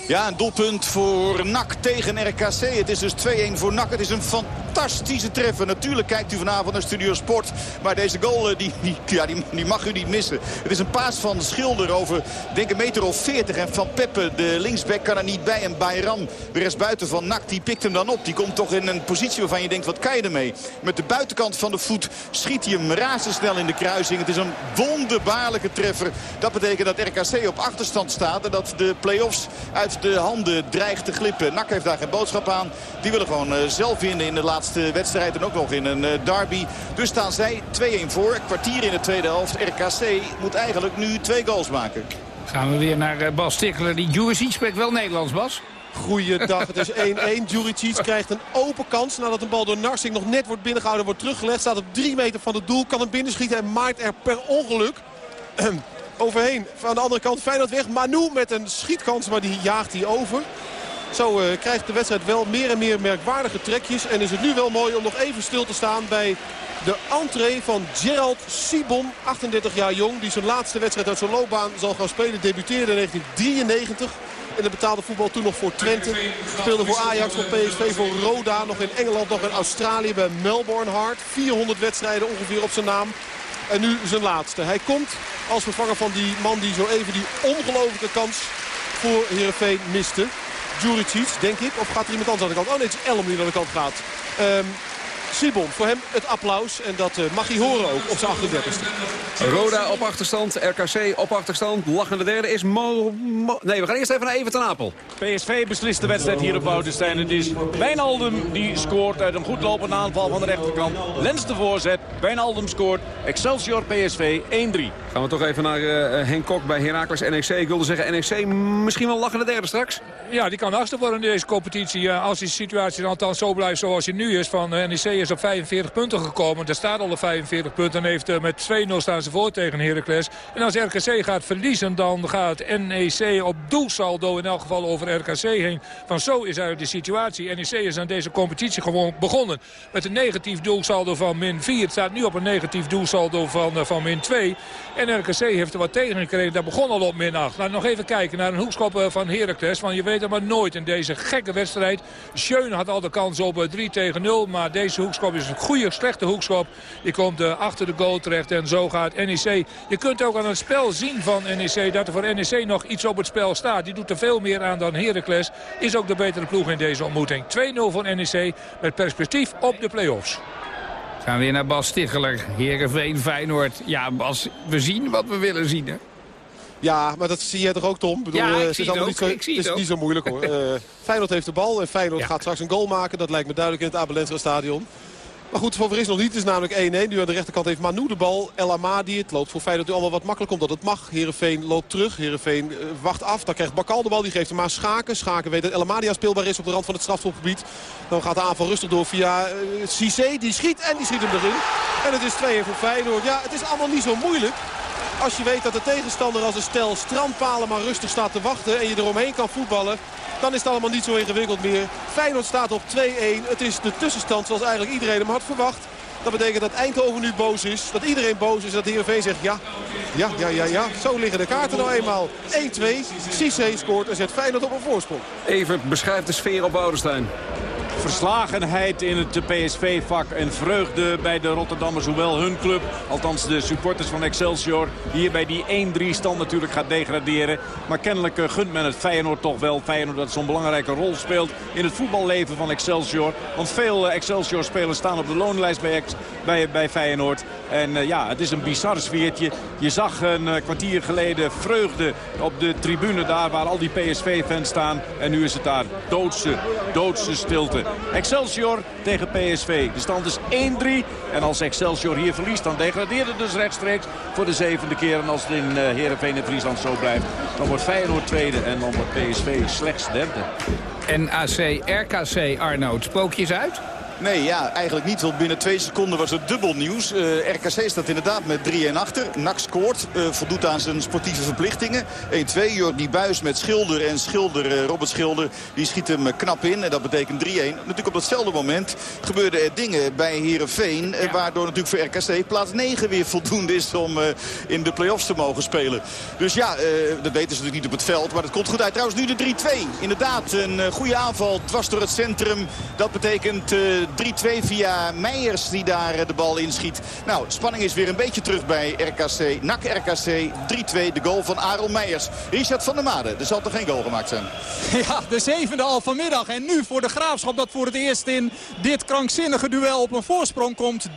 Ja, een doelpunt voor NAC tegen RKC. Het is dus 2-1 voor NAC. Het is een fantastische treffer. Natuurlijk kijkt u vanavond naar Studio Sport. Maar deze goal eh, die, ja, die, die mag u niet missen. Het is een paas van Schilder over denk een meter of 40. En Van Peppe, de linksback, kan er niet bij. En Bayram, de rest buiten van NAC, die pikt hem dan op. Die komt toch in een positie waarvan je denkt, wat kan je ermee? Met de buitenkant van de voet schiet hij hem razendsnel in de kruising. Het is een wonderbaarlijke treffer. Dat betekent dat RKC op achterstand staat. En dat de play-offs uit de handen dreigt te glippen. Nak heeft daar geen boodschap aan. Die willen gewoon uh, zelf winnen in de laatste wedstrijd. En ook nog in een uh, derby. Dus staan zij 2-1 voor. Kwartier in de tweede helft. RKC moet eigenlijk nu twee goals maken. Gaan we weer naar uh, Bas Stikkelen. Die Juricic spreekt wel Nederlands, Bas. Goeiedag, het is 1-1. Juricic krijgt een open kans nadat een bal door Narsing nog net wordt binnengehouden. Wordt teruggelegd, staat op 3 meter van het doel, kan hem binnenschieten en maakt er per ongeluk overheen. Aan de andere kant Feyenoord weg. Manu met een schietkans, maar die jaagt hij over. Zo uh, krijgt de wedstrijd wel meer en meer merkwaardige trekjes. En is het nu wel mooi om nog even stil te staan bij de entree van Gerald Sibon. 38 jaar jong. Die zijn laatste wedstrijd uit zijn loopbaan zal gaan spelen. Debuteerde in 1993. In het betaalde voetbal toen nog voor Twente. Speelde voor Ajax, voor PSV, voor Roda. Nog in Engeland, nog in Australië bij Melbourne Heart. 400 wedstrijden ongeveer op zijn naam. En nu zijn laatste. Hij komt als vervanger van die man die zo even die ongelofelijke kans voor Heerenveen miste. Juricic, denk ik. Of gaat er iemand anders aan de kant? Oh nee, het is Elm die aan de kant gaat. Um, Sibon, voor hem het applaus. En dat uh, mag hij horen ook op zijn 38e. Roda op achterstand, RKC op achterstand. Lachende derde is Mo... Mo nee, we gaan eerst even naar Even ten Apel. PSV beslist de wedstrijd hier op Woudenstein. Het is Wijnaldum die scoort uit een goed lopende aanval van de rechterkant. Lens de voorzet, Wijnaldum scoort. Excelsior PSV 1-3. Gaan we toch even naar uh, Henk Kok bij Heracles NEC. Ik wilde zeggen NEC misschien wel lachende derde straks? Ja, die kan achter worden in deze competitie. als die situatie althans zo blijft zoals hij nu is van NEC is op 45 punten gekomen. Er staat al de 45 punten en heeft met 2-0 staan ze voor tegen Heracles. En als RKC gaat verliezen, dan gaat NEC op doelsaldo in elk geval over RKC heen. Van zo is uit de situatie. NEC is aan deze competitie gewoon begonnen met een negatief doelsaldo van min 4. Het staat nu op een negatief doelsaldo van, van min 2. En RKC heeft er wat tegen gekregen. Dat begon al op min 8. Laten we nog even kijken naar een hoekschop van Heracles. Want je weet het maar nooit in deze gekke wedstrijd. Schöne had al de kans op 3 tegen 0. Maar deze hoekschop is een goede, slechte hoekschop. Die komt achter de goal terecht. En zo gaat NEC. Je kunt ook aan het spel zien van NEC dat er voor NEC nog iets op het spel staat. Die doet er veel meer aan dan Heracles. Is ook de betere ploeg in deze ontmoeting. 2-0 voor NEC met perspectief op de play-offs. Gaan we weer naar Bas Sticheler. Heerenveen, Feyenoord. Ja, Bas, we zien wat we willen zien? Ja, maar dat zie jij toch ook, Tom? Bedoel, ja, ik zie het, Niet zo, ik het, is niet zo moeilijk, hoor. uh, Feyenoord heeft de bal en Feyenoord gaat straks een goal maken. Dat lijkt me duidelijk in het Abelensra stadion. Maar goed, voor is nog niet. Het is namelijk 1-1. Nu aan de rechterkant heeft Manu de bal. El Amadi. Het loopt voor Feyenoord nu allemaal wat makkelijk omdat het mag. Heerenveen loopt terug. Heerenveen uh, wacht af. Dan krijgt Bakal de bal. Die geeft hem maar Schaken. Schaken weet dat El Amadi speelbaar is op de rand van het strafschopgebied. Dan gaat de aanval rustig door via uh, Cissé. Die schiet en die schiet hem erin. En het is 2-1 voor Feyenoord. Ja, het is allemaal niet zo moeilijk. Als je weet dat de tegenstander als een stel strandpalen maar rustig staat te wachten... en je eromheen kan voetballen, dan is het allemaal niet zo ingewikkeld meer. Feyenoord staat op 2-1. Het is de tussenstand zoals eigenlijk iedereen hem had verwacht. Dat betekent dat Eindhoven nu boos is. Dat iedereen boos is. Dat Heerenveen zegt ja, ja, ja, ja, ja. Zo liggen de kaarten nou eenmaal. 1-2. Cissé scoort en zet Feyenoord op een voorsprong. Even beschrijft de sfeer op Woudenstein verslagenheid in het PSV-vak en vreugde bij de Rotterdammers. Hoewel hun club, althans de supporters van Excelsior, hier bij die 1-3 stand natuurlijk gaat degraderen. Maar kennelijk eh, gunt men het Feyenoord toch wel. Feyenoord dat zo'n belangrijke rol speelt in het voetballeven van Excelsior. Want veel eh, Excelsior-spelers staan op de loonlijst bij, bij, bij Feyenoord. En uh, ja, het is een bizar sfeertje. Je zag een uh, kwartier geleden vreugde op de tribune daar waar al die PSV-fans staan. En nu is het daar doodse, doodse stilte. Excelsior tegen PSV. De stand is 1-3. En als Excelsior hier verliest, dan degradeert het dus rechtstreeks voor de zevende keer. En als het in uh, Heerenveen en Friesland zo blijft, dan wordt Feyenoord tweede. En dan wordt PSV slechts derde. NAC, RKC, Arnoud. Spookjes uit? Nee, ja, eigenlijk niet. Want binnen twee seconden was het dubbel nieuws. Uh, RKC staat inderdaad met 3-1 achter. NAC scoort, uh, voldoet aan zijn sportieve verplichtingen. 1-2, Jordi Buis met Schilder en Schilder, uh, Robert Schilder, die schiet hem knap in. En dat betekent 3-1. Natuurlijk op datzelfde moment gebeurden er dingen bij Herenveen, ja. Waardoor natuurlijk voor RKC plaats 9 weer voldoende is om in de play-offs te mogen spelen. Dus ja, dat weten ze natuurlijk niet op het veld. Maar het komt goed uit. Trouwens nu de 3-2. Inderdaad, een goede aanval dwars door het centrum. Dat betekent... 3-2 via Meijers die daar de bal inschiet. Nou, spanning is weer een beetje terug bij RKC. NAC RKC 3-2, de goal van Arel Meijers. Richard van der Made, er zal toch geen goal gemaakt zijn? Ja, de zevende al vanmiddag. En nu voor de Graafschap dat voor het eerst in dit krankzinnige duel op een voorsprong komt. 3-4,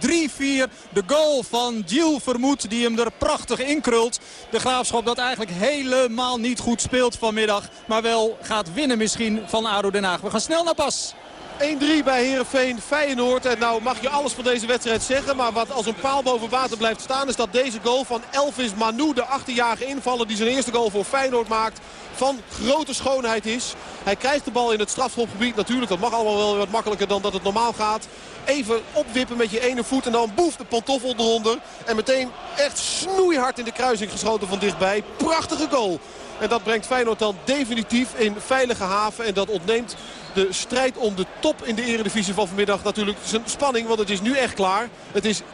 de goal van Gilles Vermoed die hem er prachtig inkrult. De Graafschap dat eigenlijk helemaal niet goed speelt vanmiddag. Maar wel gaat winnen misschien van ADO Den Haag. We gaan snel naar Bas. 1-3 bij Herenveen Feyenoord. En nou mag je alles van deze wedstrijd zeggen. Maar wat als een paal boven water blijft staan is dat deze goal van Elvis Manu. De 18-jarige invaller die zijn eerste goal voor Feyenoord maakt. Van grote schoonheid is. Hij krijgt de bal in het strafschopgebied. Natuurlijk dat mag allemaal wel wat makkelijker dan dat het normaal gaat. Even opwippen met je ene voet en dan boef de pantoffel eronder. En meteen echt snoeihard in de kruising geschoten van dichtbij. Prachtige goal. En dat brengt Feyenoord dan definitief in veilige haven. En dat ontneemt de strijd om de top in de eredivisie van vanmiddag natuurlijk zijn spanning. Want het is nu echt klaar. Het is 1-3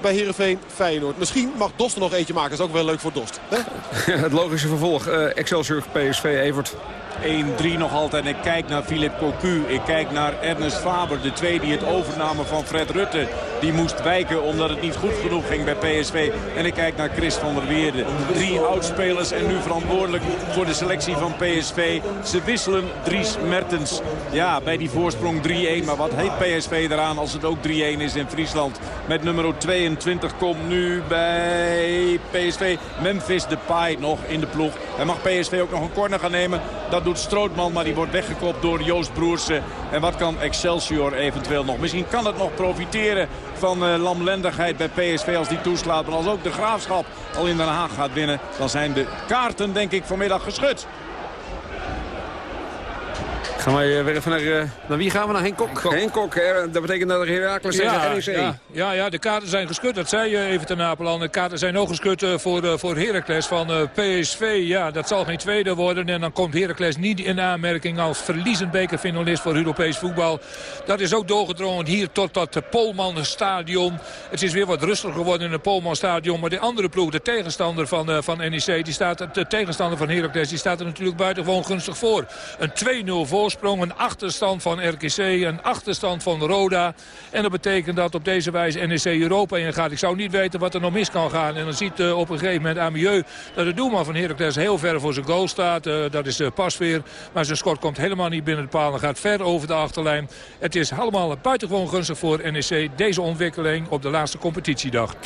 bij Heerenveen Feyenoord. Misschien mag Dost er nog eentje maken. Dat is ook wel leuk voor Dost. Hè? Het logische vervolg. Uh, Excelsior PSV Evert. 1-3 nog altijd. En ik kijk naar Philip Cocu. Ik kijk naar Ernest Faber. De twee die het overnamen van Fred Rutte. Die moest wijken omdat het niet goed genoeg ging bij PSV. En ik kijk naar Chris van der Weerde. Drie oudspelers en nu verantwoordelijk voor de selectie van PSV. Ze wisselen Dries Mertens. Ja, bij die voorsprong 3-1. Maar wat heet PSV eraan als het ook 3-1 is in Friesland. Met nummer 22 komt nu bij PSV Memphis Depay nog in de ploeg. En mag PSV ook nog een corner gaan nemen. Dat doet Strootman, maar die wordt weggekopt door Joost Broersen. En wat kan Excelsior eventueel nog? Misschien kan het nog profiteren van uh, lamlendigheid bij PSV als die toeslaat. Maar als ook de Graafschap al in Den Haag gaat winnen... dan zijn de kaarten denk ik vanmiddag geschud. Gaan wij weer even naar, uh, naar wie gaan we? Naar Henk Kok. Henk Kok, hè? dat betekent dat er Heracles ja, tegen NEC. Ja, ja, ja, de kaarten zijn geschud. Dat zei je even ten Apeland. De kaarten zijn ook geschud voor, voor Heracles van PSV. Ja, dat zal geen tweede worden. En dan komt Heracles niet in aanmerking als verliezend bekerfinalist voor Europees voetbal. Dat is ook doorgedrongen hier tot dat Polman stadion. Het is weer wat rustiger geworden in het Polman stadion. Maar de andere ploeg, de tegenstander van, van NEC, die staat, de tegenstander van Heracles, die staat er natuurlijk buitengewoon gunstig voor. Een 2-0 voorsprong, een achterstand van RKC, een achterstand van Roda. En dat betekent dat op deze wijze NEC Europa ingaat. Ik zou niet weten wat er nog mis kan gaan. En dan ziet uh, op een gegeven moment Amieux dat de doelman van Heracles heel ver voor zijn goal staat. Uh, dat is uh, Pasveer. Maar zijn schot komt helemaal niet binnen de paal en gaat ver over de achterlijn. Het is allemaal buitengewoon gunstig voor NEC. Deze ontwikkeling op de laatste competitiedag. 2-0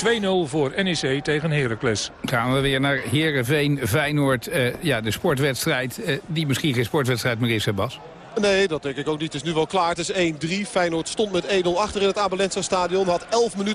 voor NEC tegen Heracles. Gaan we weer naar Herenveen, Feyenoord. ja, de sportwedstrijd die misschien geen sportwedstrijd meer is, hè Bas? Nee, dat denk ik ook niet. Het is nu wel klaar. Het is 1-3. Feyenoord stond met 1-0 achter in het Abelensa stadion. Had 11 minuten